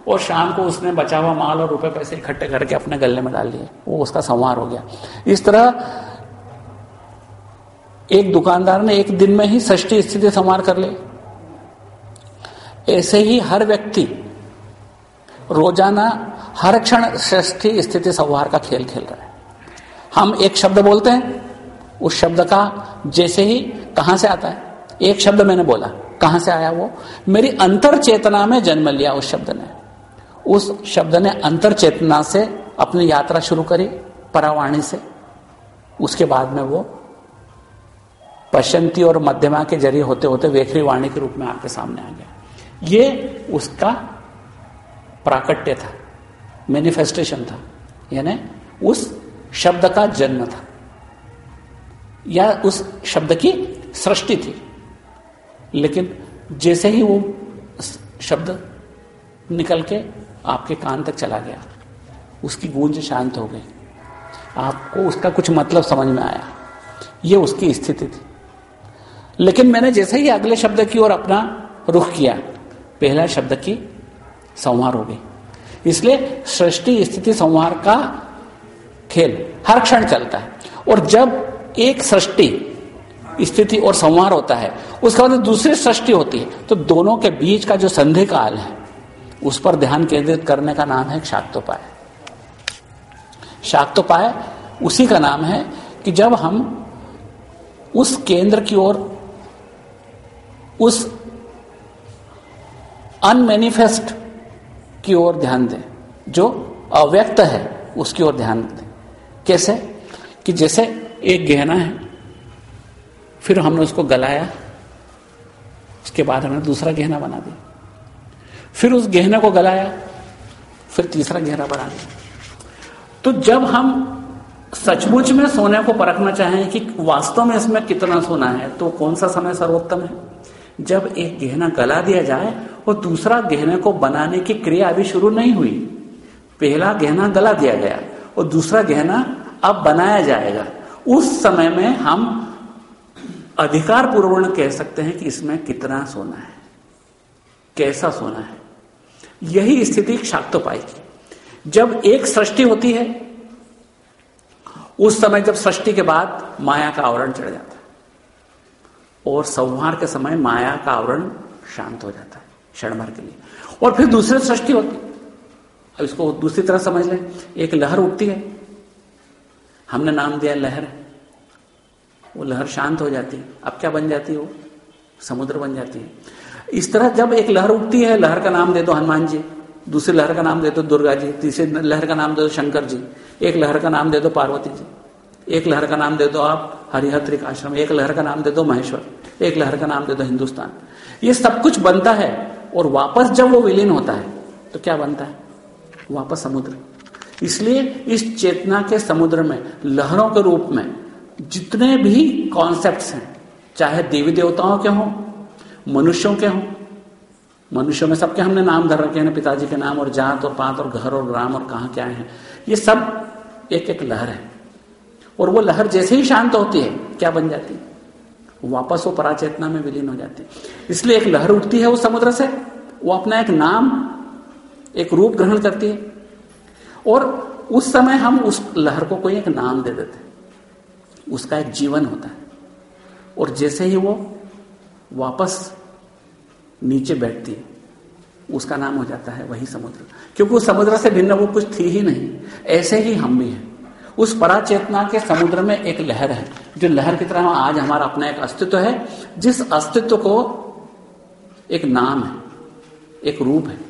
और शाम को उसने बचा हुआ माल और रुपए पैसे इकट्ठे करके अपने गले में डाल लिए वो उसका संवार हो गया। इस तरह एक दुकानदार ने एक दिन में ही षष्टी स्थिति संवार कर ली। ऐसे ही हर व्यक्ति रोज़ाना हर क्षण षष्ठी स्थिति संवार का खेल खेल रहा है। हम एक शब्द बोलते हैं, उस शब्द का जैसे ही कहाँ से आता है? एक शब्द मैंने बोला, कहाँ से आया वो? मेरी अंतर चेतना में जन्म लिया उस शब्द ने। उस शब्द ने अंतर चेतना से अपनी यात्रा शुरू करी, परावाणी से। उसके बाद में वो पश्चंती और मध्यमा के ज़रिए होते होते वेखरी वाणी के रूप में आपके सामने आ गया। ये उसका प्राकट्य था मैनिफेस्टेशन था। यानी उस शब्द का जन्म था। या उस शब्द की सृष्टि थी। लेकिन जैसे ही वो शब्द निकल के आपके कान तक चला गया, उसकी गूंज शांत हो गई। आपको उसका कुछ मतलब समझ में आया। ये उसकी स्थिति थी। लेकिन मैंने जैसे ही अगले शब्द की ओर अपना रुख किया, पहला शब्द की संहार हो गई। इसलिए सृष्टि स्थिति संहार का खेल, हर क्षण चलता है। और जब एक सृष्टि, स्थिति और संहार होता है, उसके बाद दूसरी सृष्टि होती है तो दोनों के बीच का जो संधि काल है, उस पर ध्यान केंद्रित करने का नाम है शाक्तोपाय। शाक्तोपाय उसी का नाम है कि जब हम उस केंद्र की ओर, उस अनमेनिफेस्ट की ओर ध्यान दें, जो अव्यक्त है, उसकी ओर ध्यान दें। कैसे? कि जैसे एक गहना है, फिर हमने उसको गलाया, उसके बाद हमने दूसरा गहना बना दिया। फिर उस गहने को गलाया, फिर तीसरा गहना बना दिया। तो जब हम सचमुच में सोने को परखना चाहें कि वास्तव में इसमें कितना सोना है तो कौन सा समय सर्वोत्तम है? जब एक गहना गला दिया जाए और दूसरा गहने को बनाने की क्रिया अभी शुरू नहीं हुई, पहला गहना गला दिया गया और दूसरा गहना अब बनाया जाएगा। उस समय में हम अधिकार पूर्वण कह सकते हैं कि इसमें कितना सोना है, कैसा सोना है। यही स्थिति शाक्तोपाई की। जब एक सृष्टि होती है, उस समय जब सृष्टि के बाद माया का आवरण चढ़ जाता है और संहार के समय माया का आवरण शांत हो जाता है क्षण भर के लिए। और फिर दूसरी सृष्टि होती अब इसको दूसरी तरह समझ लें। एक लहर उठती है। हमने नाम दिया लहर। वो लहर शांत हो जाती है। अब क्या बन जाती है वो? समुद्र बन जाती है। इस तरह जब एक लहर उठती है, लहर का नाम दे दो हनुमान जी, दूसरी लहर का नाम दे दो दुर्गा जी, तीसरी लहर का नाम दे दो शंकर जी, एक लहर का नाम दे दो पार्वती जी, एक लहर का नाम दे दो आप हरिहत्रिक आश्रम, एक लहर का नाम दे दो महेश्वर, एक लहर का नाम दे दो हिंदुस्तान। ये सब कुछ बनता है और वापस जब वो विलीन होता है तो क्या बनता है? वापस समुद्र। इसलिए इस चेतना के समुद्र में, लहरों के रूप में, जितने भी कॉन्सेप्ट्स हैं, चाहे देवी देवताओं के हों, मनुष्यों के हों, मनुष्यों में सबके हमने नाम धर रखे हैं, पिताजी के नाम और जात और पात और घर और ग्राम और कहा क्या है, ये सब एक एक लहर है। और वो लहर जैसे ही शांत होती है, क्या बन जाती है? वापस वो पराचेतना में विलीन हो जाती है। इसलिए एक लहर उठती है उस समुद्र से, वो अपना एक नाम एक रूप ग्रहण करती है। और उस समय हम उस लहर को कोई एक नाम दे देते उसका एक जीवन होता है। और जैसे ही वो वापस नीचे बैठती है, उसका नाम हो जाता है वही समुद्र। क्योंकि उस समुद्र से भिन्न वो कुछ थी ही नहीं। ऐसे ही हम भी हैं। उस पराचेतना के समुद्र में एक लहर है, जो लहर की तरह आज हमारा अपना एक अस्तित्व है, जिस अस्तित्व को एक नाम है, एक रूप है।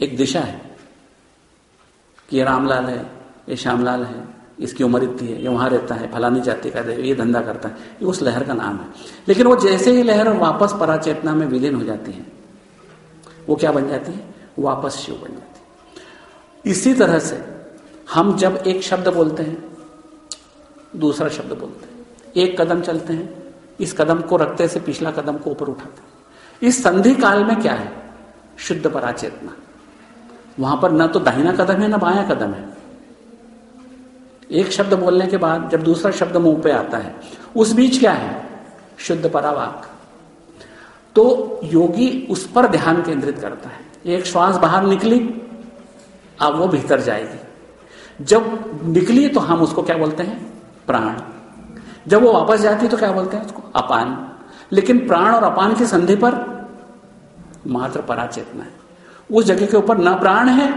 एक दिशा है कि ये रामलाल है, ये श्यामलाल है, इसकी उम्र इतनी है, ये वहाँ रहता है, फलानी जाति का ये धंधा करता है, ये उस लहर का नाम है। लेकिन वो जैसे ही लहर वापस पराचेतना में विलीन हो जाती है, वो क्या बन जाती है? वापस शिव बन जाती है। इसी तरह से हम जब एक शब्द बोलते हैं, दूसरा शब्द बोलते हैं, एक कदम चलते हैं, इस कदम को रखते से पिछला कदम को ऊपर उठाते हैं। इस संधि काल में क्या है? शुद्ध पराचेतना। वहाँ पर न तो दाहिना कदम है, न बाया कदम है। एक शब्द बोलने के बाद जब दूसरा शब्द मुँह पे आता है, उस बीच क्या है? शुद्ध परावाक। तो योगी उस पर ध्यान केंद्रित करता है। एक श्वास बाहर निकली, अब वो भीतर जाएगी। जब निकली तो हम उसको क्या बोलते हैं? प्राण। जब वो वापस जाती तो क्या बोलते हैं? उसको अपान। लेकिन प्राण और अपान की संधि पर मात्र पराचेतना है। उस जगह के ऊपर न प्राण है,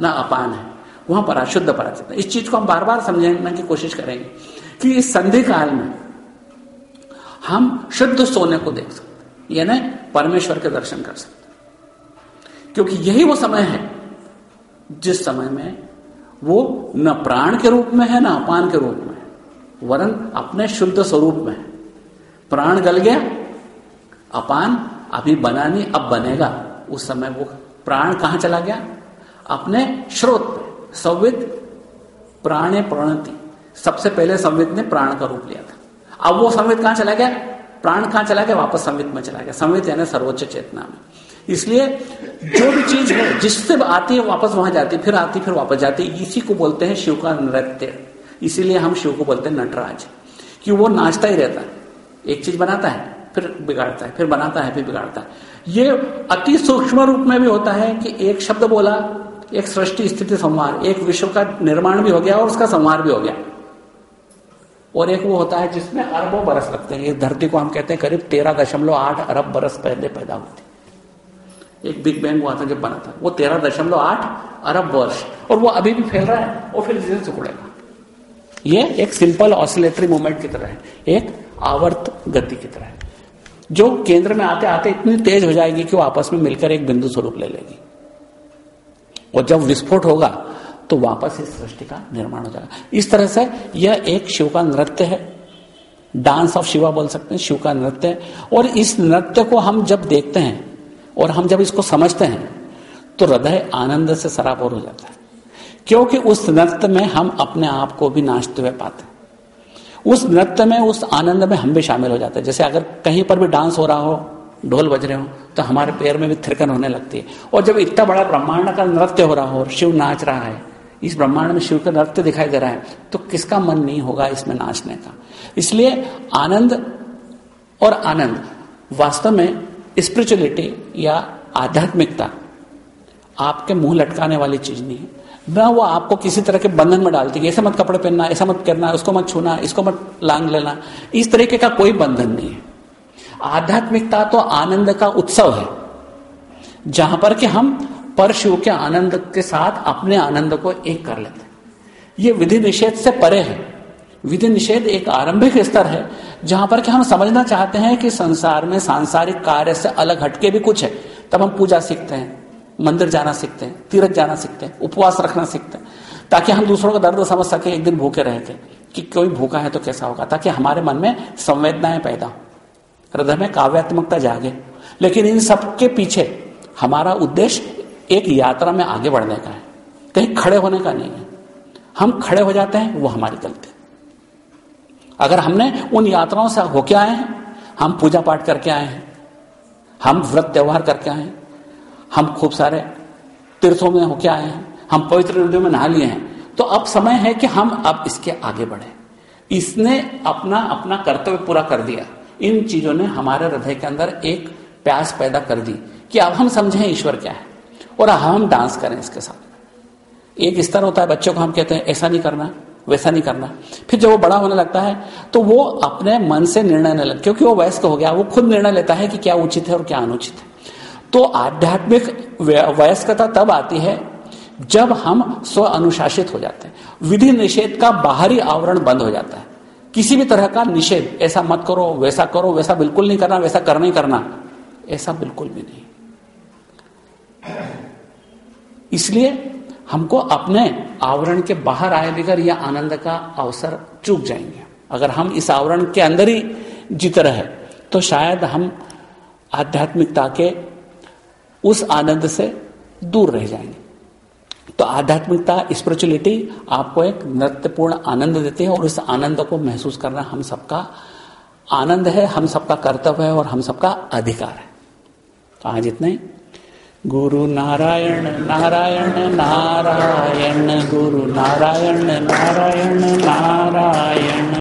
न अपान है। वहाँ पर अशुद्ध पराचेतना इस चीज़ को हम बार बार समझने की कोशिश करेंगे कि इस संधि काल में हम शुद्ध सोने को देख सकते यानी परमेश्वर के दर्शन कर सकते क्योंकि यही वो समय है, जिस समय में वो न प्राण के रूप में है, न अपान के रूप में वरन अपने शुद्ध स्वरूप में है। प्राण गल गया, अपान अभी बना नहीं, अब बनेगा। उस समय वो प्राण कहाँ चला गया? अपने स्रोत पे। संवित प्राणे प्रणति। सबसे पहले संविद ने प्राण का रूप लिया था। अब वो संविद कहाँ चला गया? प्राण कहाँ चला गया? वापस संविद में चला गया। संवित यानी सर्वोच्च चेतना में। इसलिए जो भी चीज़ है, जिससे आती है, वापस वहाँ जाती फिर आती फिर वापस जाती इसी को बोलते हैं शिव का नृत्य। इसीलिए हम शिव को बोलते हैं नटराज। कि वो नाचता ही रहता है। एक चीज़ बनाता है, फिर बिगाड़ता है, फिर बनाता है, फिर बिगाड़ता है। ये अति सूक्ष्म रूप में भी होता है कि एक शब्द बोला, एक सृष्टि स्थिति संवार, एक विश्व का निर्माण भी हो गया और उसका संवार भी हो गया। और एक वो होता है जिसमें अरबों बरस लगते हैं। इस धरती को हम कहते हैं करीब तेरह दशमलव आठ अरब बरस पहले पैदा हुई थी। एक बिग बैंग हुआ था जब बना था। वो तेरह दशमलव आठ अरब वर्ष। और वो अभी भी फैल रहा है और फिर धीरे सिकुड़ेगा ये एक सिंपल ऑसिलेटरी मूवमेंट की तरह है। एक आवर्त गति की तरह है। जो केंद्र में आते आते इतनी तेज हो जाएगी कि वो आपस में मिलकर एक बिंदु स्वरूप ले लेगी। और जब विस्फोट होगा तो वापस इस सृष्टि का निर्माण हो जाएगा। इस तरह से यह एक शिव का नृत्य है। डांस ऑफ़ शिवा बोल सकते हैं, शिव का नृत्य है। और इस नृत्य को हम जब देखते हैं, और हम जब इसको समझते हैं तो हृदय आनंद से सराबोर हो जाता है। क्योंकि उस नृत्य में हम अपने आप को भी नाचते हुए पाते हैं। उस नृत्य में, उस आनंद में हम भी शामिल हो जाते हैं। जैसे अगर कहीं पर भी डांस हो रहा हो, ढोल बज रहे हो तो हमारे पैर में भी थिरकन होने लगती है। और जब इतना बड़ा ब्रह्मांड का नृत्य हो रहा हो, और शिव नाच रहा है, इस ब्रह्मांड में शिव का नृत्य दिखाई दे रहा है तो किसका मन नहीं होगा इसमें नाचने का? इसलिए आनंद और आनंद वास्तव में स्पिरिचुअलिटी या आध्यात्मिकता आपके मुँह लटकाने वाली चीज़ नहीं है। न वो आपको किसी तरह के बंधन में डालती है, ऐसा मत कपड़े पहनना, ऐसा मत करना, उसको मत छूना, इसको मत लांग लेना। इस तरीके का कोई बंधन नहीं है। आध्यात्मिकता तो आनंद का उत्सव है, जहाँ पर कि हम परशु के आनंद के साथ अपने आनंद को एक कर लेते हैं। ये विधि निषेध से परे है। विधि निषेध एक आरंभिक स्तर है, जहाँ पर कि हम समझना चाहते हैं कि संसार में सांसारिक कार्य से अलग हटके भी कुछ है, तब हम पूजा सीखते हैं। मंदिर जाना सीखते हैं, तीर्थ जाना सीखते हैं, उपवास रखना सीखते हैं, ताकि हम दूसरों का दर्द समझ सके, एक दिन भूखे रहे थे कि कोई भूखा है तो कैसा होगा, ताकि हमारे मन में संवेदनाएँ पैदा हो। हृदय में काव्यात्मकता जागे। लेकिन इन सब के पीछे हमारा उद्देश्य एक यात्रा में आगे बढ़ने का है। कहीं खड़े होने का नहीं है। हम खड़े हो जाते हैं, वो हमारी गलती। अगर हमने उन यात्राओं से होके आए हैं, हम पूजा पाठ करके आए हैं, हम व्रत त्योहार करके आए हैं हम खूब सारे तीर्थों में होके आए हैं? हम पवित्र नदियों में नहा लिए हैं। तो अब समय है कि हम अब इसके आगे बढ़े। इसने अपना अपना कर्तव्य पूरा कर दिया। इन चीज़ों ने हमारे हृदय के अंदर एक प्यास पैदा कर दी कि अब हम समझें ईश्वर क्या है और हम डांस करें इसके साथ। एक स्तर होता है, बच्चों को हम कहते हैं, ऐसा नहीं करना, वैसा नहीं करना। फिर जब वो बड़ा होने लगता है तो वो अपने मन से निर्णय नहीं लगता क्योंकि वो वयस्क हो गया, वो खुद निर्णय लेता है कि क्या उचित है और क्या अनुचित है। तो आध्यात्मिक वयस्कता तब आती है जब हम स्व अनुशासित हो जाते हैं। विधि निषेध का बाहरी आवरण बंद हो जाता है। किसी भी तरह का निषेध, ऐसा मत करो, वैसा करो, वैसा बिल्कुल नहीं करना, वैसा कर नहीं करना, ऐसा बिल्कुल भी नहीं। इसलिए हमको अपने आवरण के बाहर आए बगैर यह आनंद का अवसर चूक जाएँगे। अगर हम इस आवरण के अंदर ही जीते रहे तो शायद हम आध्यात्मिकता के उस आनंद से दूर रह जाएँगे। तो आध्यात्मिकता स्पिरिचुअलिटी आपको एक नृत्यपूर्ण आनंद देती है और इस आनंद को महसूस करना हम सबका आनंद है, हम सबका कर्तव्य है और हम सबका अधिकार है। तो आज इतने। गुरु नारायण नारायण नारायण, गुरु नारायण नारायण नारायण।